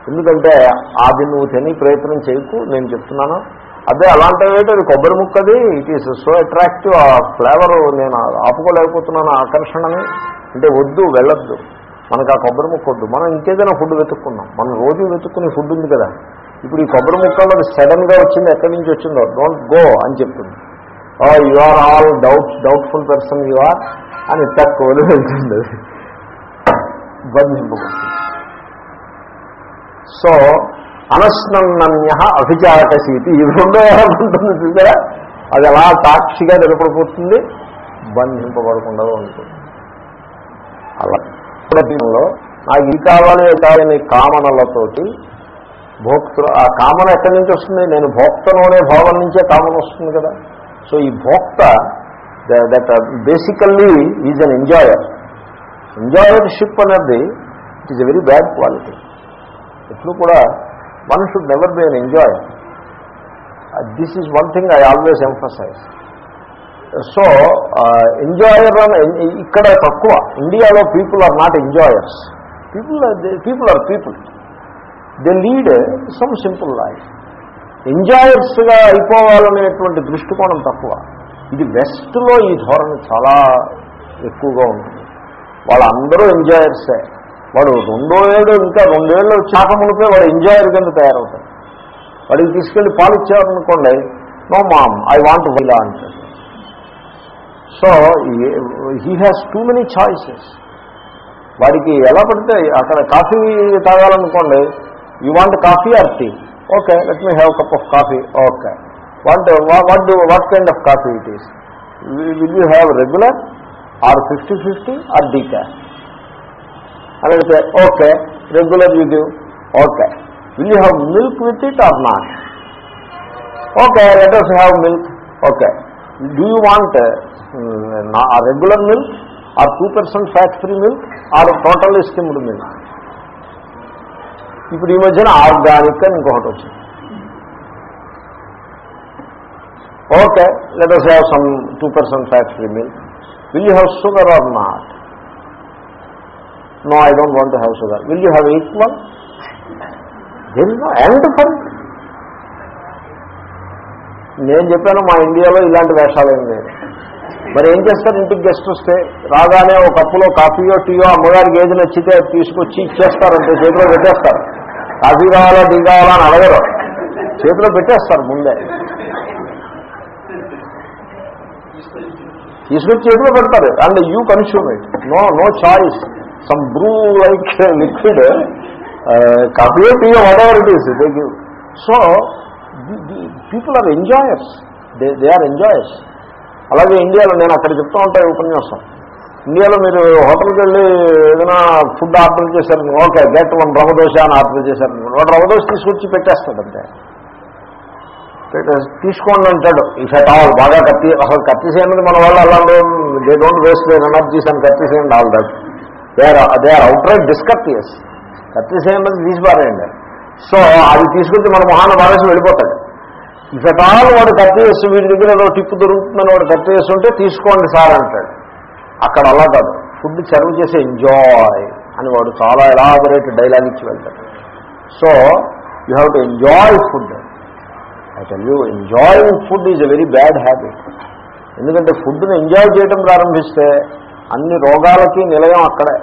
ఎందుకంటే అది నువ్వు తిని ప్రయత్నం చేయకు నేను చెప్తున్నాను. అదే అలాంటివి అది కొబ్బరి ముక్కది ఇట్ ఈస్ సో అట్రాక్టివ్ ఆ ఫ్లేవర్ నేను ఆపుకోలేకపోతున్నాను ఆకర్షణని. అంటే వద్దు వెళ్ళొద్దు. మనకు ఆ కొబ్బరి ముక్క వద్దు. మనం ఇంకేదైనా ఫుడ్ వెతుక్కున్నాం. మనం రోజు వెతుక్కునే ఫుడ్ ఉంది కదా. ఇప్పుడు ఈ కొబ్బరి ముక్కలో సడన్గా వచ్చింది ఎక్కడి నుంచి వచ్చిందో డోంట్ గో అని చెప్తుంది. You are all doubt doubtful person you are అని తక్కువలు వెళ్తుంది. బంధింపబడుతుంది సో అనస్నన్య అభిచారకశీతి ఇది రెండో ఏమంటుంది చూసారా? అది అలా సాక్షిగా నిలబడిపోతుంది బంధింపబడకుండా ఉంటుంది. అలా. ప్రతిలో నాకు ఇది కావాలి అది కామనలతోటి భోక్తృ ఆ కామన ఎక్కడి నుంచి వస్తుంది? నేను భోక్తలోనే భావం నుంచే కామన వస్తుంది కదా. సో ఈ భోక్త that basically is an enjoyer. Enjoyership అనేది it is a very bad quality. ఎప్పుడు కూడా one should never be an enjoyer. This is one thing I always emphasise so enjoyer ఇక్కడ తక్కువ. ఇండియాలో people are not enjoyers people people are people they lead some simple life. ఎంజాయర్స్గా అయిపోవాలనేటువంటి దృష్టికోణం తక్కువ. ఇది వెస్ట్లో ఈ ధోరణి చాలా ఎక్కువగా ఉంటుంది. వాళ్ళందరూ ఎంజాయర్సే. వాడు రెండో ఏడు ఇంకా రెండేళ్ళు వచ్చాక మునిపే వాడు ఎంజాయర్ కింద తయారవుతాడు. వాడికి తీసుకెళ్ళి పాలు ఇచ్చారనుకోండి నో మామ్ ఐ వాంట్ వైలా అంటాడు. So he has too many choices. వాడికి ఎలా పడితే అక్కడ కాఫీ తాగాలనుకోండి You want coffee or tea? Okay, let me have a cup of coffee. Okay. What, what, what, do, what kind of coffee it is? Will you have regular or 50-50 or decaf? And I say, okay, regular you do. Okay. Will you have milk with it or not? Okay, let us have milk. Okay. Do you want uh, mm, a regular milk or 2% fat-free milk or totally skimmed milk? ఇప్పుడు ఈ మధ్యన organic అని ఇంకొకటి వచ్చింది. Okay let us have some two percent fat free milk will you have sugar or not no I don't want have sugar will you have equal there is no end for నేను చెప్పాను మా ఇండియాలో ఇలాంటి వేషాలు ఏం లేదు మరి ఏం చేస్తారు? ఇంటికి గెస్ట్ వస్తే రాగానే ఒక కప్పులో కాఫీయో టీయో అమ్మగారికి ఏది నచ్చితే తీసుకొచ్చి ఇచ్చేస్తారంటే చేతిలో పెట్టేస్తారు. కాఫీ కావాలా టీ కావాలా అని అడగరు. చేతిలో పెట్టేస్తారు ముందే. తీసుకొచ్చి చేతిలో పెడతారు. And you consume it no no choice. Some Bru like liquid coffee tea what it is they give so people are enjoyers they they are enjoyers అలాగే ఇండియాలో నేను అక్కడ చెప్తూ ఉంటాయి ఉపన్యాసం. ఇండియాలో మీరు హోటల్కి వెళ్ళి ఏదైనా ఫుడ్ ఆర్డర్ చేశారు okay get one rava dosa అని ఆర్డర్ చేశారు వాడు రవ దోశ తీసుకొచ్చి పెట్టేస్తాడు అంతే పెట్టేసి తీసుకోండి అంటాడు. ఈ సెట్ బాగా కత్తి అసలు కత్తిసేయండి మన వాళ్ళు అలా they don't waste their energies అని కత్తిసేయండి all that they are they are outright discourteous కత్తిసేయండి తీసిపారేయండి. సో అది తీసుకొచ్చి మన మొహాన్ని బాగా వెళ్ళిపోతాడు. ఇఫ్ ఎట్ ఆల్ వాడు కత్తి వేసి వీడి దగ్గర ఏదో టిప్పు దొరుకుతుందని వాడు కత్తి చేస్తుంటే తీసుకోండి సార్ అంటాడు. అక్కడ అలా కాదు. ఫుడ్ సర్వ్ చేసి ఎంజాయ్ అని వాడు చాలా ఎలాబొరేట్ డైలాగ్ ఇచ్చి వెళ్తాడు. So you have to enjoy food I tell you enjoying food is a very bad habit ఎందుకంటే ఫుడ్ని ఎంజాయ్ చేయడం ప్రారంభిస్తే అన్ని రోగాలకి నిలయం అక్కడే.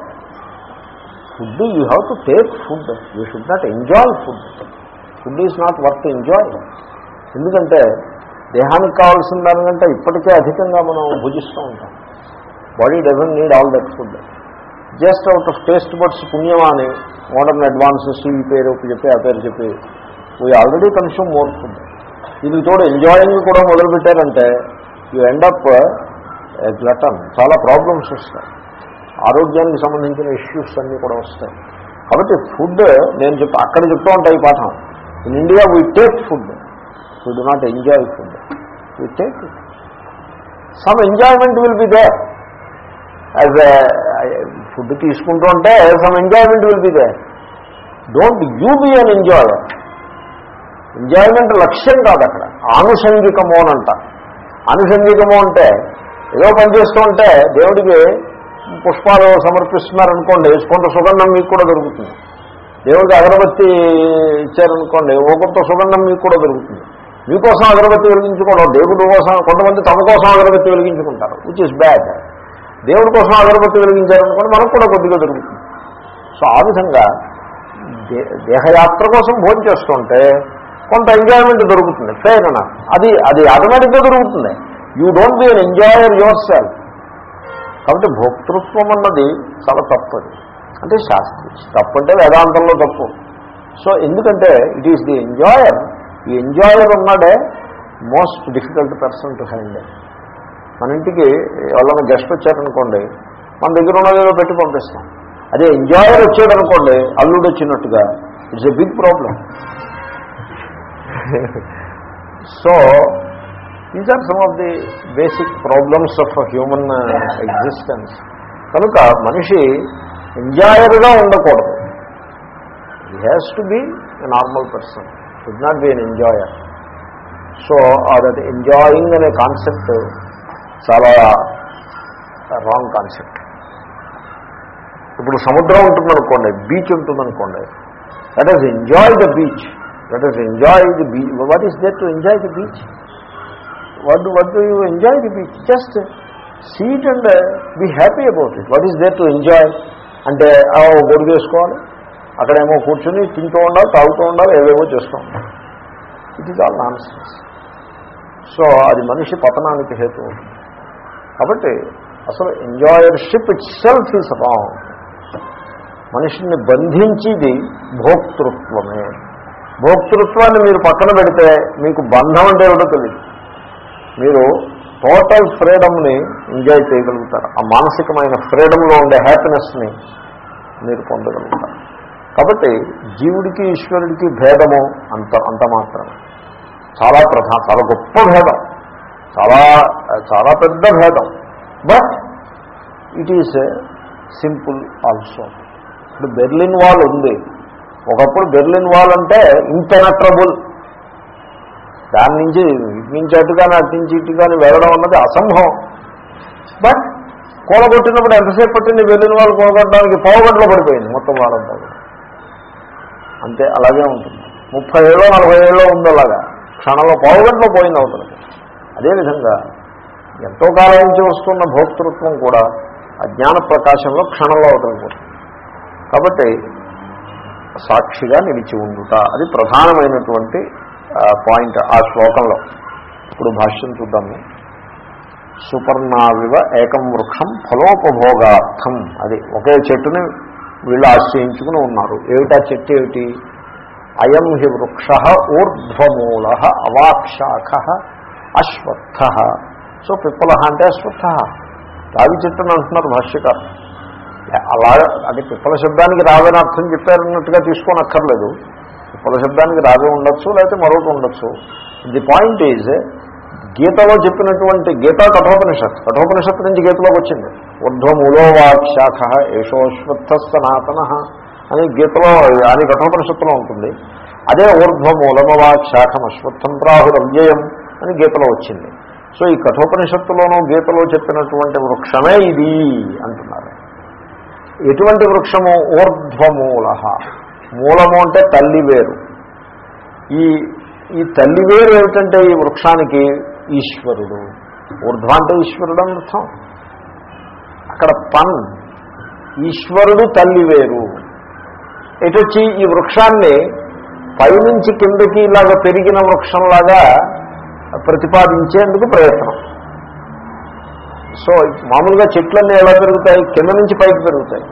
Food you have to take food you should not enjoy food food is not worth enjoy ఎందుకంటే దేహానికి కావాల్సిన దానికంటే ఇప్పటికే అధికంగా మనం భుజిస్తూ ఉంటాం. Body doesn't need all that food just out of taste buds పుణ్యమా అని మోడర్న్ అడ్వాన్సెస్ ఈ పేరు చెప్పి ఆ పేరు చెప్పి we already consume more food ఇది తోడు ఎంజాయింగ్ కూడా మొదలుపెట్టారంటే యూ ఎండప్ గ్లటన్ uh, చాలా ప్రాబ్లమ్స్ వస్తాయి. ఆరోగ్యానికి సంబంధించిన ఇష్యూస్ అన్నీ కూడా వస్తాయి. కాబట్టి ఫుడ్ నేను చెప్ అక్కడ చెప్తూ ఉంటాయి ఈ పాఠం. In India we take food we do not enjoy food we take it some enjoyment will be there food తీసుకుంటూ ఉంటే some enjoyment will be they don't you be an enjoy enjoyment లక్ష్యం కాదు అక్కడ. ఆనుషంగికము అని అంట ఆనుషంగికము అంటే ఏదో పని చేస్తూ ఉంటే దేవుడికి పుష్పాలు సమర్పిస్తున్నారనుకోండి కొంత సుగంధం మీకు కూడా దొరుకుతుంది. దేవుడికి అగరబత్తి ఇచ్చారనుకోండి ఓ కొంత సుగంధం మీకు కూడా దొరుకుతుంది. మీకోసం అగరబత్తి వెలిగించుకోవడం దేవుడి కోసం కొంతమంది తమ కోసం అగరబత్తి వెలిగించుకుంటారు విచ్ ఇస్ బ్యాడ్ దేవుడి కోసం అగరబత్తి వెలిగించారనుకోండి మనకు కూడా కొద్దిగా దొరుకుతుంది. సో ఆ విధంగా దే దేహయాత్ర కోసం భోజనం చేస్తుంటే కొంత ఎంజాయ్మెంట్ దొరుకుతుంది. ఫెయిర్ అన్న అది అది ఆటోమేటిక్గా దొరుకుతుంది. You don't be an enjoyer yourself కాబట్టి భోక్తృత్వం అన్నది చాలా తప్పది. అంటే శాస్త్రి. తప్పు అంటే వేదాంతంలో తప్పు. సో ఎందుకంటే ఇట్ ఈస్ ది ఎంజాయర్ ఈ ఎంజాయర్ ఉన్నాడే most difficult person to handle మన ఇంటికి ఎవరైనా గెస్ట్ వచ్చారనుకోండి మన దగ్గర ఉన్నదేదో పెట్టి పంపిస్తాం. అదే ఎంజాయర్ వచ్చాడనుకోండి అల్లుడు వచ్చినట్టుగా it's a big problem so these are some of the basic problems of human existence కనుక మనిషి ఎంజాయర్గా ఉండకూడదు. He has to be a normal person should not be an enjoyer so that enjoying అనే concept చాలా wrong concept ఇప్పుడు సముద్రం ఉంటుందనుకోండి beach ఉంటుందనుకోండి let us enjoy the beach let us enjoy the beach what is there to enjoy the beach what what do you enjoy the beach just sit and be happy about it what is there to enjoy అంటే గొడుగు వేసుకోవాలి. అక్కడేమో కూర్చొని తింటూ ఉండాలి తాగుతూ ఉండాలి ఏవేవో చేస్తూ ఉండాలి. It is all nonsense అది మనిషి పతనానికి హేతు. అవుతుంది కాబట్టి అసలు enjoyership itself is wrong మనిషిని బంధించేది భోక్తృత్వమే. భోక్తృత్వాన్ని మీరు పక్కన పెడితే మీకు బంధం అంటే ఏమిటో తెలియదు మీరు టోటల్ ఫ్రీడమ్ని ఎంజాయ్ చేయగలుగుతారు. ఆ మానసికమైన ఫ్రీడంలో ఉండే హ్యాపీనెస్ని మీరు పొందగలుగుతారు. కాబట్టి జీవుడికి ఈశ్వరుడికి భేదము అంత అంత మాత్రమే. చాలా ప్రధాన చాలా గొప్ప భేదం. చాలా చాలా పెద్ద భేదం. But it is simple also ఇప్పుడు బెర్లిన్ వాల్ ఉంది. ఒకప్పుడు బెర్లిన్ వాల్ అంటే ఇంపెనట్రబుల్ దాని నుంచి ఇటు నుంచి అటు కానీ అటు నుంచి ఇటు కానీ వెళ్ళడం అన్నది అసంభవం. బట్ కూలగొట్టినప్పుడు ఎంతసేపు పట్టింది బెర్లిన్ వాల్ కూలగొట్టడానికి? పావుగంటలో పడిపోయింది మొత్తం వారంతా అంతే అలాగే ఉంటుంది. ముప్పై ఏళ్ళో నలభై ఏళ్ళో ఉంది అలాగా క్షణంలో పావుగంటలో పోయింది అవుతుంది అదేవిధంగా ఎంతో కాలం నుంచి వస్తున్న భోక్తృత్వం కూడా అజ్ఞాన ప్రకాశంలో క్షణంలో అవతలిపోతుంది కాబట్టి సాక్షిగా నిలిచి ఉండుట అది ప్రధానమైనటువంటి పాయింట్ ఆ శ్లోకంలో. ఇప్పుడు భాష్యం చూద్దాము. సుపర్ణావివ ఏకం వృక్షం ఫలోపభోగార్థం. అది ఒకే చెట్టుని వీళ్ళు ఆశ్రయించుకుని ఉన్నారు. ఏమిటా చెట్టు ఏమిటి? అయం హి వృక్ష ఊర్ధ్వమూల అవాక్షాఖ అశ్వత్థ. సో పిప్పల అంటే అశ్వత్థ. రావి చెట్టు అంటున్నారు భాష్యకారు అలా అది పిప్పల శబ్దానికి రావని అర్థం చెప్పారన్నట్టుగా తీసుకోనక్కర్లేదు. పిప్పల శబ్దానికి రావే ఉండొచ్చు లేకపోతే మరొకటి ఉండొచ్చు. ది పాయింట్ ఈజ్ గీతలో చెప్పినటువంటి గీతా కఠోపనిషత్. కఠోపనిషత్తు నుంచి గీతలోకి వచ్చింది. ఊర్ధ్వమూలో వాక్షాఖ ఏషోశ్వత్థ సనాతన అని గీతలో అది కఠోపనిషత్తులో ఉంటుంది. అదే ఊర్ధ్వమూలమ వాక్షాఖం అశ్వత్థం ప్రాహురవ్యయం. అని గీతలో వచ్చింది. సో ఈ కఠోపనిషత్తులోనూ గీతలో చెప్పినటువంటి వృక్షమే ఇది అంటున్నారు. ఎటువంటి వృక్షము? ఊర్ధ్వమూల. మూలము అంటే తల్లివేరు ఈ ఈ తల్లివేరు ఏమిటంటే ఈ వృక్షానికి ఈశ్వరుడు. ఊర్ధ్వ అంటే ఈశ్వరుడు అని అర్థం. అక్కడ పన్ ఈశ్వరుడు తల్లివేరు ఎటొచ్చి ఈ వృక్షాన్ని పైనుంచి కిందకి ఇలాగ పెరిగిన వృక్షంలాగా ప్రతిపాదించేందుకు ప్రయత్నం. సో మామూలుగా చెట్లన్నీ ఎలా పెరుగుతాయి? కింద నుంచి పైకి పెరుగుతాయి.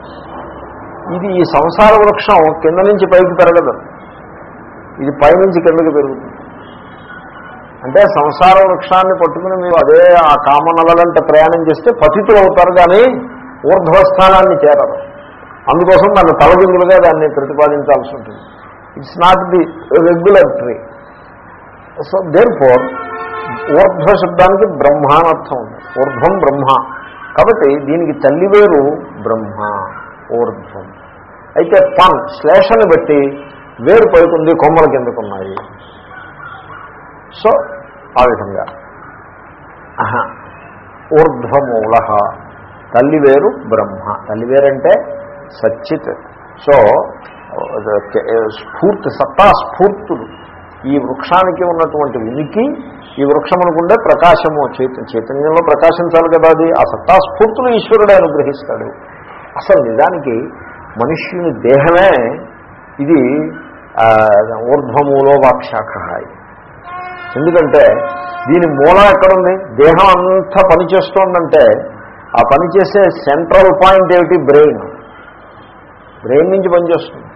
ఇది ఈ సంసార వృక్షం కింద నుంచి పైకి పెరగదు. ఇది పైనుంచి కిందకి పెరుగుతుంది. అంటే సంసార వృక్షాన్ని పట్టుకుని మీరు అదే ఆ కామనలంటే ప్రయాణం చేస్తే పతితులు అవుతారు కానీ ఊర్ధ్వస్థానాన్ని చేరరు. అందుకోసం దాన్ని తలదిందులుగా దాన్ని ప్రతిపాదించాల్సి ఉంటుంది. It's not the regular tree so therefore ఊర్ధ్వ శబ్దానికి బ్రహ్మ అని అర్థం ఉంది. ఊర్ధ్వం బ్రహ్మ. కాబట్టి దీనికి తల్లి వేరు బ్రహ్మ ఊర్ధ్వం. అయితే పన్ శ్లేషని బట్టి వేరు పైకుంది కొమ్మల కిందకున్నాయి సో ఆ విధంగా. ఊర్ధ్వమూల. తల్లి వేరు బ్రహ్మ. తల్లి వేరంటే సచ్చిత్. సో స్ఫూర్తి సత్తా స్ఫూర్తులు. ఈ వృక్షానికి ఉన్నటువంటి ఉనికి ఈ వృక్షం అనుకుంటే ప్రకాశము చైతన్యంలో ప్రకాశించాలి కదా అది. ఆ సత్తాస్ఫూర్తులు ఈశ్వరుడే అనుగ్రహిస్తాడు. అసలు నిజానికి మనుష్యుని దేహమే ఇది ఊర్ధ్వమూలో వాక్షాఖ ఎందుకంటే దీని మూలం ఎక్కడుంది? దేహం అంతా పనిచేస్తోందంటే ఆ పనిచేసే సెంట్రల్ పాయింట్ ఏమిటి? బ్రెయిన్ బ్రెయిన్ నుంచి పనిచేస్తుంది.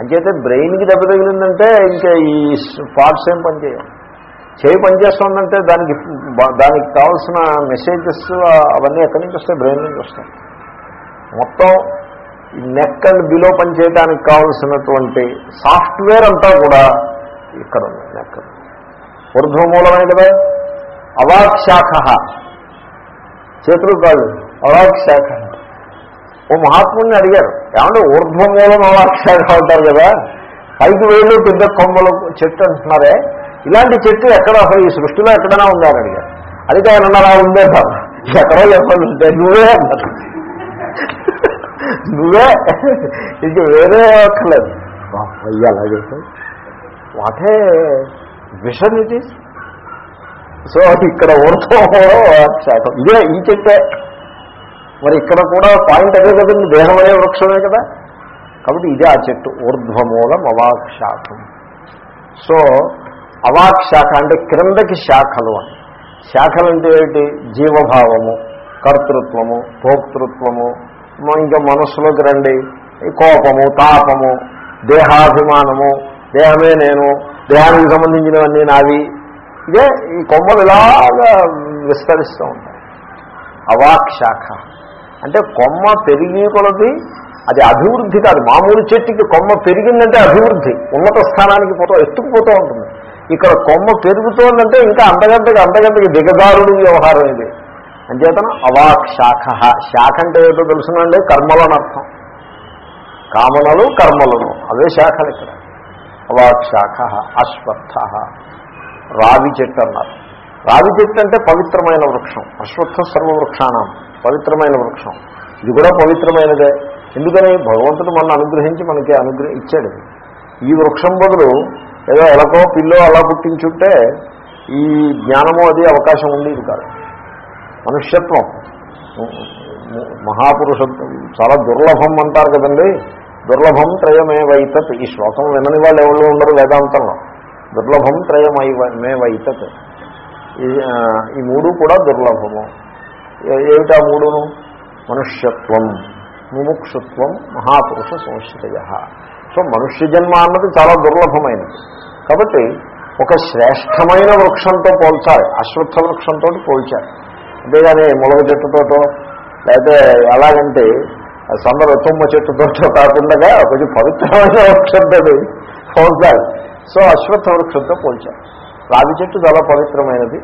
అంచేతే బ్రెయిన్కి దెబ్బ తగిలిందంటే ఇంకా ఈ పార్ట్స్ ఏం పనిచేయాలి చేయి పనిచేస్తుందంటే దానికి దానికి కావాల్సిన మెసేజెస్ అవన్నీ ఎక్కడి నుంచి వస్తాయి? బ్రెయిన్ నుంచి వస్తాయి. మొత్తం నెక్ అండ్ బిలో పనిచేయడానికి కావాల్సినటువంటి సాఫ్ట్వేర్ అంతా కూడా ఇక్కడ ఉంది నెక్ ఊర్ధ్వమూలమే కదా? అవాక్ శాఖ చేతులు కాదు అవాక్ శాఖ ఓ మహాత్ముడిని అడిగారు ఏమంటే ఊర్ధ్వమూలం అవాక్ శాఖ అంటారు కదా? పైకి వేళ్ళు పెద్ద కొమ్మలు చెట్టు అంటున్నారే. ఇలాంటి చెట్టు ఎక్కడ? అసలు ఈ సృష్టిలో ఎక్కడైనా ఉందా? అని అడిగారు. అడిగితే ఆయన ఉందే బాబు. ఎక్కడో చెప్పండి ఉంటే నువ్వే అన్నారు. నువ్వే? ఇంక వేరే అక్కర్లేదు అయ్యా అలాగే what a vision it is so ఇక్కడ ఊర్ధ్వమూలం అవాక్ ఇదే ఈ చెట్టే. మరి ఇక్కడ కూడా పాయింట్ అదే కదండి దేహం అనే వృక్షమే కదా. కాబట్టి ఇదే ఆ చెట్టు. ఊర్ధ్వమూలం అవాక్ సో అవాక్ శాఖ అంటే క్రిందకి శాఖలు అని. శాఖలు అంటే జీవభావము కర్తృత్వము భోక్తృత్వము ఇంకా మనస్సులోకి రండి. కోపము తాపము దేహాభిమానము దేహమే నేను దేహానికి సంబంధించినవన్నీ నావి. ఇదే ఈ కొమ్మలు ఇలాగా విస్తరిస్తూ ఉంటాయి. అవాక్ శాఖ. అంటే కొమ్మ పెరిగి కొలది అది అభివృద్ధి కాదు. మామూలు చెట్టుకి కొమ్మ పెరిగిందంటే అభివృద్ధి. ఉన్నత స్థానానికి పోతూ ఎత్తుకుపోతూ ఉంటుంది. ఇక్కడ కొమ్మ పెరుగుతోందంటే ఇంకా అంతగంటకి అంతగంటకి దిగదారుడు వ్యవహారం ఇది. అంచేతన అవాక్ శాఖ. శాఖ అంటే ఏదో తెలుసునండి? కర్మలని అర్థం. కామనలు కర్మలను. అవే శాఖలు ఇక్కడ. అవాక్ శాఖ అశ్వత్థ. రావి చెట్టు అన్నారు. రావి చెట్టు అంటే పవిత్రమైన వృక్షం. అశ్వత్థ సర్వవృక్షాణం పవిత్రమైన వృక్షం. ఇది కూడా పవిత్రమైనదే. ఎందుకని? భగవంతుడు మన అనుగ్రహించి మనకి అనుగ్రహం ఇచ్చాడు. ఈ వృక్షం బదులు ఏదో ఎలకో పిల్లో అలా పుట్టించుంటే ఈ జ్ఞానము అది అవకాశం ఉండేది కాదు. మనుష్యత్వం. మహాపురుష చాలా దుర్లభం అంటారు కదండి. దుర్లభం త్రయమేవైతత్. ఈ శ్లోకం వినని వాళ్ళు ఎవరు ఉండరు వేదాంతంలో. దుర్లభం త్రయమై మేవైతత్ ఈ మూడు కూడా దుర్లభము. ఏమిటా మూడును? మనుష్యత్వం ముముక్షుత్వం మహాపురుష సంస్థయ సో మనుష్య జన్మ అన్నది చాలా దుర్లభమైనది. కాబట్టి ఒక శ్రేష్టమైన వృక్షంతో పోల్చాలి. అశ్వత్థ వృక్షంతో పోల్చాలి. అంతేగాని ములగ చెట్టుతోటో లేకపోతే ఎలాగంటే సందర తుమ్మ చెట్టుతోటో కాకుండా కొంచెం పవిత్రమైన వృక్షంతో పోల్చాలి. సో అశ్వత్థ వృక్షంతో పోల్చాలి. రావి చెట్టు చాలా పవిత్రమైనది.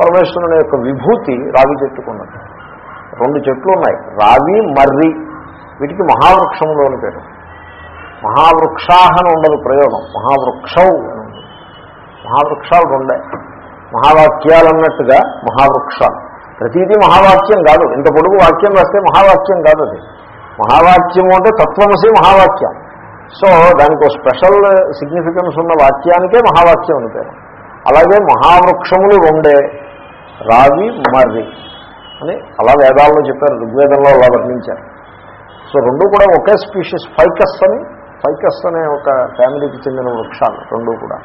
పరమేశ్వరుని యొక్క విభూతి రావి చెట్టుకున్నది. రెండు చెట్లు ఉన్నాయి. రావి మర్రి. వీటికి మహావృక్షములు అని పేరు. మహావృక్షాహన ఉండదు ప్రయోగం. మహావృక్షవు అని ఉంది. మహావృక్షాలు ఉండే మహావాక్యాలు అన్నట్టుగా మహావృక్షాలు. ప్రతిదీ మహావాక్యం కాదు. ఇంత పొడుగు వాక్యం రాస్తే మహావాక్యం కాదు అది. మహావాక్యము అంటే తత్వమసి మహావాక్యం. సో దానికి స్పెషల్ సిగ్నిఫికెన్స్ ఉన్న వాక్యానికే మహావాక్యం అని పేరు. అలాగే మహావృక్షములు రెండే. రావి మర్రి అని అలా వేదాల్లో చెప్పారు. ఋగ్వేదంలో అలా వర్ణించారు. సో రెండు కూడా ఒకే స్పీషీస్. ఫైకస్ అని ఫైకస్ అనే ఒక ఫ్యామిలీకి చెందిన వృక్షాలు రెండు కూడా.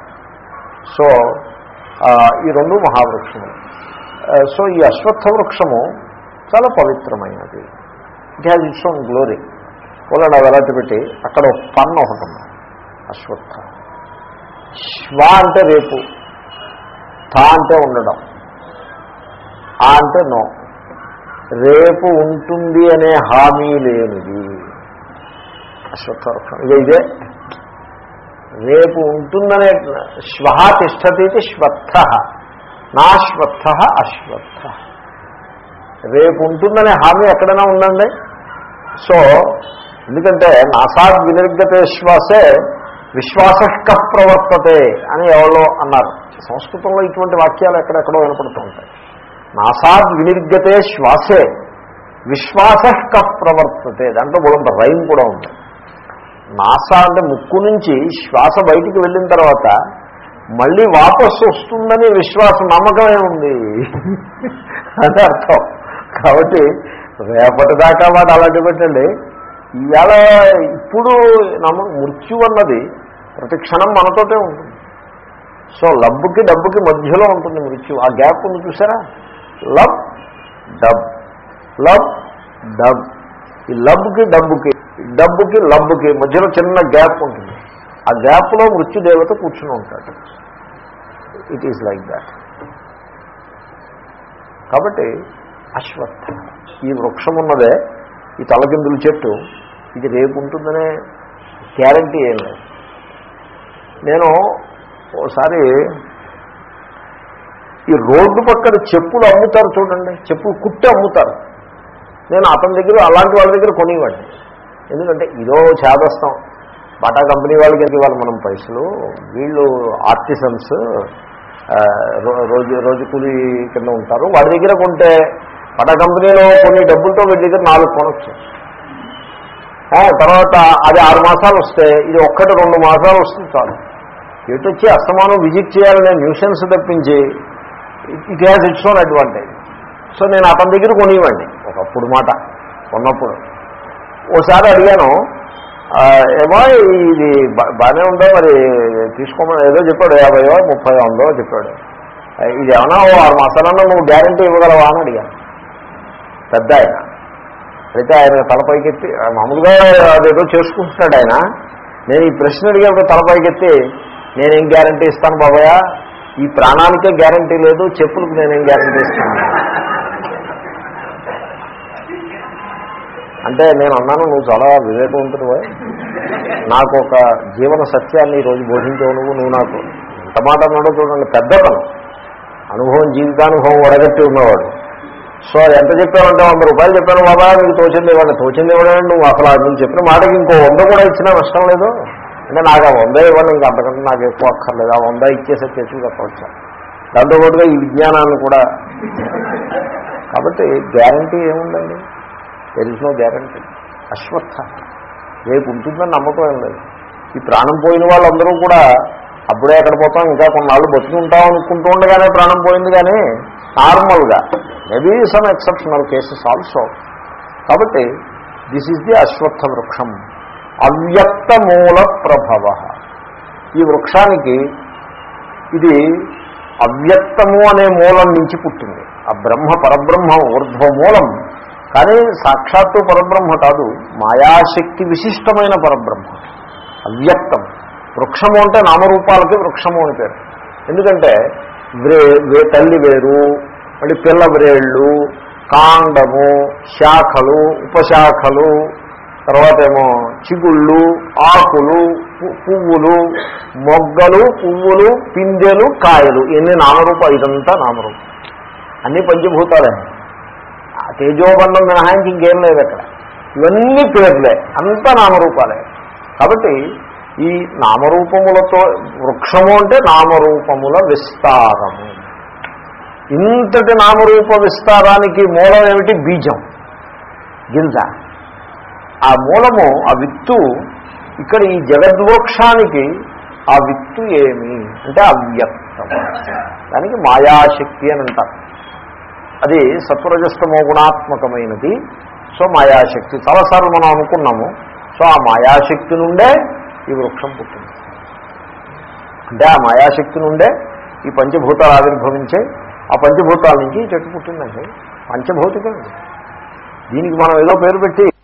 సో ఈ రెండు మహావృక్షములు. సో ఈ అశ్వత్థ వృక్షము చాలా పవిత్రమైనది. It has its own glory పోలండి అది పెట్టి అక్కడ ఒక పన్ను ఒకటి ఉంది. అశ్వత్థ. శ్వ అంటే రేపు. థా అంటే ఉండడం. ఆ అంటే నో. రేపు ఉంటుంది అనే హామీ లేనిది. అశ్వత్థ ఇదే ఇదే. రేపు ఉంటుందనే శ్వ తిష్టతి శ్వత్థ. నా శ్వత్థ అశ్వత్థ. రేపు ఉంటుందనే హామీ ఎక్కడైనా ఉందండి? సో ఎందుకంటే నాసాద్ వినిర్గతే శ్వాసే విశ్వాస ప్రవర్తతే అని ఎవరో అన్నారు. సంస్కృతంలో ఇటువంటి వాక్యాలు ఎక్కడెక్కడో వినపడుతూ ఉంటాయి. నాసాద్ వినిర్గతే శ్వాసే విశ్వాస ప్రవర్తతే. దాంట్లో కూడా రైమ్ కూడా ఉంది నాస అంటే ముక్కు నుంచి శ్వాస బయటికి వెళ్ళిన తర్వాత మళ్ళీ వాపసు వస్తుందని విశ్వాసం నమ్మకమే ఉంది. అని అర్థం. కాబట్టి రేపటి దాకా వాడు అలాంటి పెట్టండి ఇవాళ ఇప్పుడు నమ్మ మృత్యు అన్నది ప్రతి క్షణం మనతోటే ఉంటుంది. సో లబ్బుకి డబ్బుకి మధ్యలో ఉంటుంది మృత్యు. ఆ గ్యాప్ ఉంది చూసారా? Lub dub. Lub dub. ఈ లబ్కి డబ్బుకి డబ్బుకి లబ్బుకి మధ్యలో చిన్న గ్యాప్ ఉంటుంది. ఆ గ్యాప్లో మృత్యుదేవత కూర్చుని ఉంటాడు. ఇట్ ఈజ్ లైక్ దాట్ కాబట్టి అశ్వత్థ ఈ వృక్షం ఉన్నదే ఈ తలకిందుల చెట్టు ఇది రేపు ఉంటుందనే గ్యారంటీ ఏం లేదు. నేను ఓసారి ఈ రోడ్డు పక్కన చెప్పులు అమ్ముతారు చూడండి. చెప్పులు కుట్టి అమ్ముతారు. నేను అతని దగ్గర అలాంటి వాళ్ళ దగ్గర కొనివ్వండి ఎందుకంటే ఇదో చేదస్తాం బాటా కంపెనీ వాళ్ళకి ఇవ్వాలి మనం పైసలు? వీళ్ళు ఆర్టిసన్స్ రోజు రోజు కూలి కింద ఉంటారు. వాళ్ళ దగ్గర కొంటే బాటా కంపెనీలో కొన్ని డబ్బులతో వీళ్ళ దగ్గర నాలుగు కొనొచ్చు. తర్వాత అది ఆరు మాసాలు వస్తే ఇది ఒక్కటి రెండు మాసాలు వస్తుంది చాలు. ఎటు వచ్చి అస్తమానం విజిట్ చేయాలనే న్యూషన్స్ తప్పించి it has its own advantage. So నేను అతని దగ్గర కొనివ్వండి. ఒకప్పుడు మాట. ఉన్నప్పుడు ఓసారి అడిగాను ఏమో ఇది బాగానే ఉందో మరి తీసుకోమని ఏదో చెప్పాడు యాభైయో ముప్పై ఉందో చెప్పాడు. ఇది ఏమన్నా ఓ ఆరు మాసాలన్నా నువ్వు గ్యారంటీ ఇవ్వగలవా? అని అడిగాను. పెద్ద ఆయన. అయితే ఆయన తలపైకెత్తి మామూలుగా అదేదో చేసుకుంటున్నాడు ఆయన. నేను ఈ ప్రశ్న అడిగినప్పుడు తలపైకెత్తి నేనేం గ్యారంటీ ఇస్తాను బాబాయ్? ఈ ప్రాణానికే గ్యారంటీ లేదు చెప్పులకు నేనేం గ్యారంటీ ఇస్తాను? అంటే నేను అన్నాను నువ్వు చాలా వివేకవంతుడు నాకు ఒక జీవన సత్యాన్ని ఈరోజు బోధించావు నువ్వు నువ్వు నాకు టమాటా మాట అన్నాడో చూడండి పెద్దతనం. అనుభవం జీవితానుభవం వడగట్టి ఉన్నవాడు. సో ఎంత చెప్పావంటే వంద రూపాయలు చెప్పాను బాబా నీకు తోచింది ఇవ్వండి తోచింది ఇవ్వడం నువ్వు అసలు అది చెప్పిన మాటకి ఇంకో వంద కూడా ఇచ్చినా నష్టం లేదు? అంటే నాకు ఆ వంద ఇవ్వండి ఇంకా అంతకంటే నాకు ఎక్కువ అక్కర్లేదు. ఆ వంద ఇచ్చేసే తెచ్చి చెప్పవచ్చు దాంతోపాటుగా ఈ విజ్ఞానాన్ని కూడా. కాబట్టి గ్యారంటీ ఏముందండి? దెర్ ఇస్ నో గ్యారంటీ అశ్వత్థ. రేపు ఉంటుందని నమ్మకం ఏం లేదు. ఈ ప్రాణం పోయిన వాళ్ళందరూ కూడా అప్పుడే ఎక్కడ పోతాం ఇంకా కొన్నాళ్ళు బతుకుంటాం అనుకుంటూ ఉండగానే ప్రాణం పోయింది కానీ నార్మల్గా maybe some exceptional cases also కాబట్టి దిస్ ఈజ్ ది అశ్వత్థ వృక్షం. అవ్యక్త మూల ప్రభవ. ఈ వృక్షానికి ఇది అవ్యక్తము అనే మూలం నుంచి పుట్టింది. ఆ బ్రహ్మ పరబ్రహ్మ ఊర్ధ్వ మూలం. కానీ సాక్షాత్తు పరబ్రహ్మ కాదు మాయాశక్తి విశిష్టమైన పరబ్రహ్మ. అవ్యక్తం. వృక్షము అంటే నామరూపాలకి వృక్షము అని పేరు. ఎందుకంటే వ్రే వే తల్లి వేరు మళ్ళీ పిల్లవ్రేళ్ళు కాండము శాఖలు ఉపశాఖలు తర్వాత ఏమో చిగుళ్ళు ఆకులు పువ్వులు మొగ్గలు పువ్వులు పిందెలు కాయలు. ఎన్ని నామరూప ఇదంతా నామరూపం. అన్ని పంచభూతాలే. ఆ మినహాయించి ఇంకేం లేదు అక్కడ. ఇవన్నీ పేర్లే అంత నామరూపాలే. కాబట్టి ఈ నామరూపములతో వృక్షము అంటే నామరూపముల విస్తారము. ఇంతటి నామరూప విస్తారానికి మూలం ఏమిటి? బీజం గింజ. ఆ మూలము ఆ విత్తు ఇక్కడ ఈ జగద్వృక్షానికి ఆ విత్తు ఏమి? అంటే అవ్యక్తం. దానికి మాయాశక్తి అని అంటారు. అది సత్వరజస్తమో గుణాత్మకమైనది. సో మాయాశక్తి. చాలాసార్లు మనం అనుకున్నాము. సో ఆ మాయాశక్తి నుండే ఈ వృక్షం పుట్టింది. అంటే ఆ మాయాశక్తి నుండే ఈ పంచభూతాలు ఆవిర్భవించే ఆ పంచభూతాల నుంచి ఈ చెట్టు పుట్టిందండి. పంచభౌతికం దీనికి మనం ఏదో పేరు పెట్టి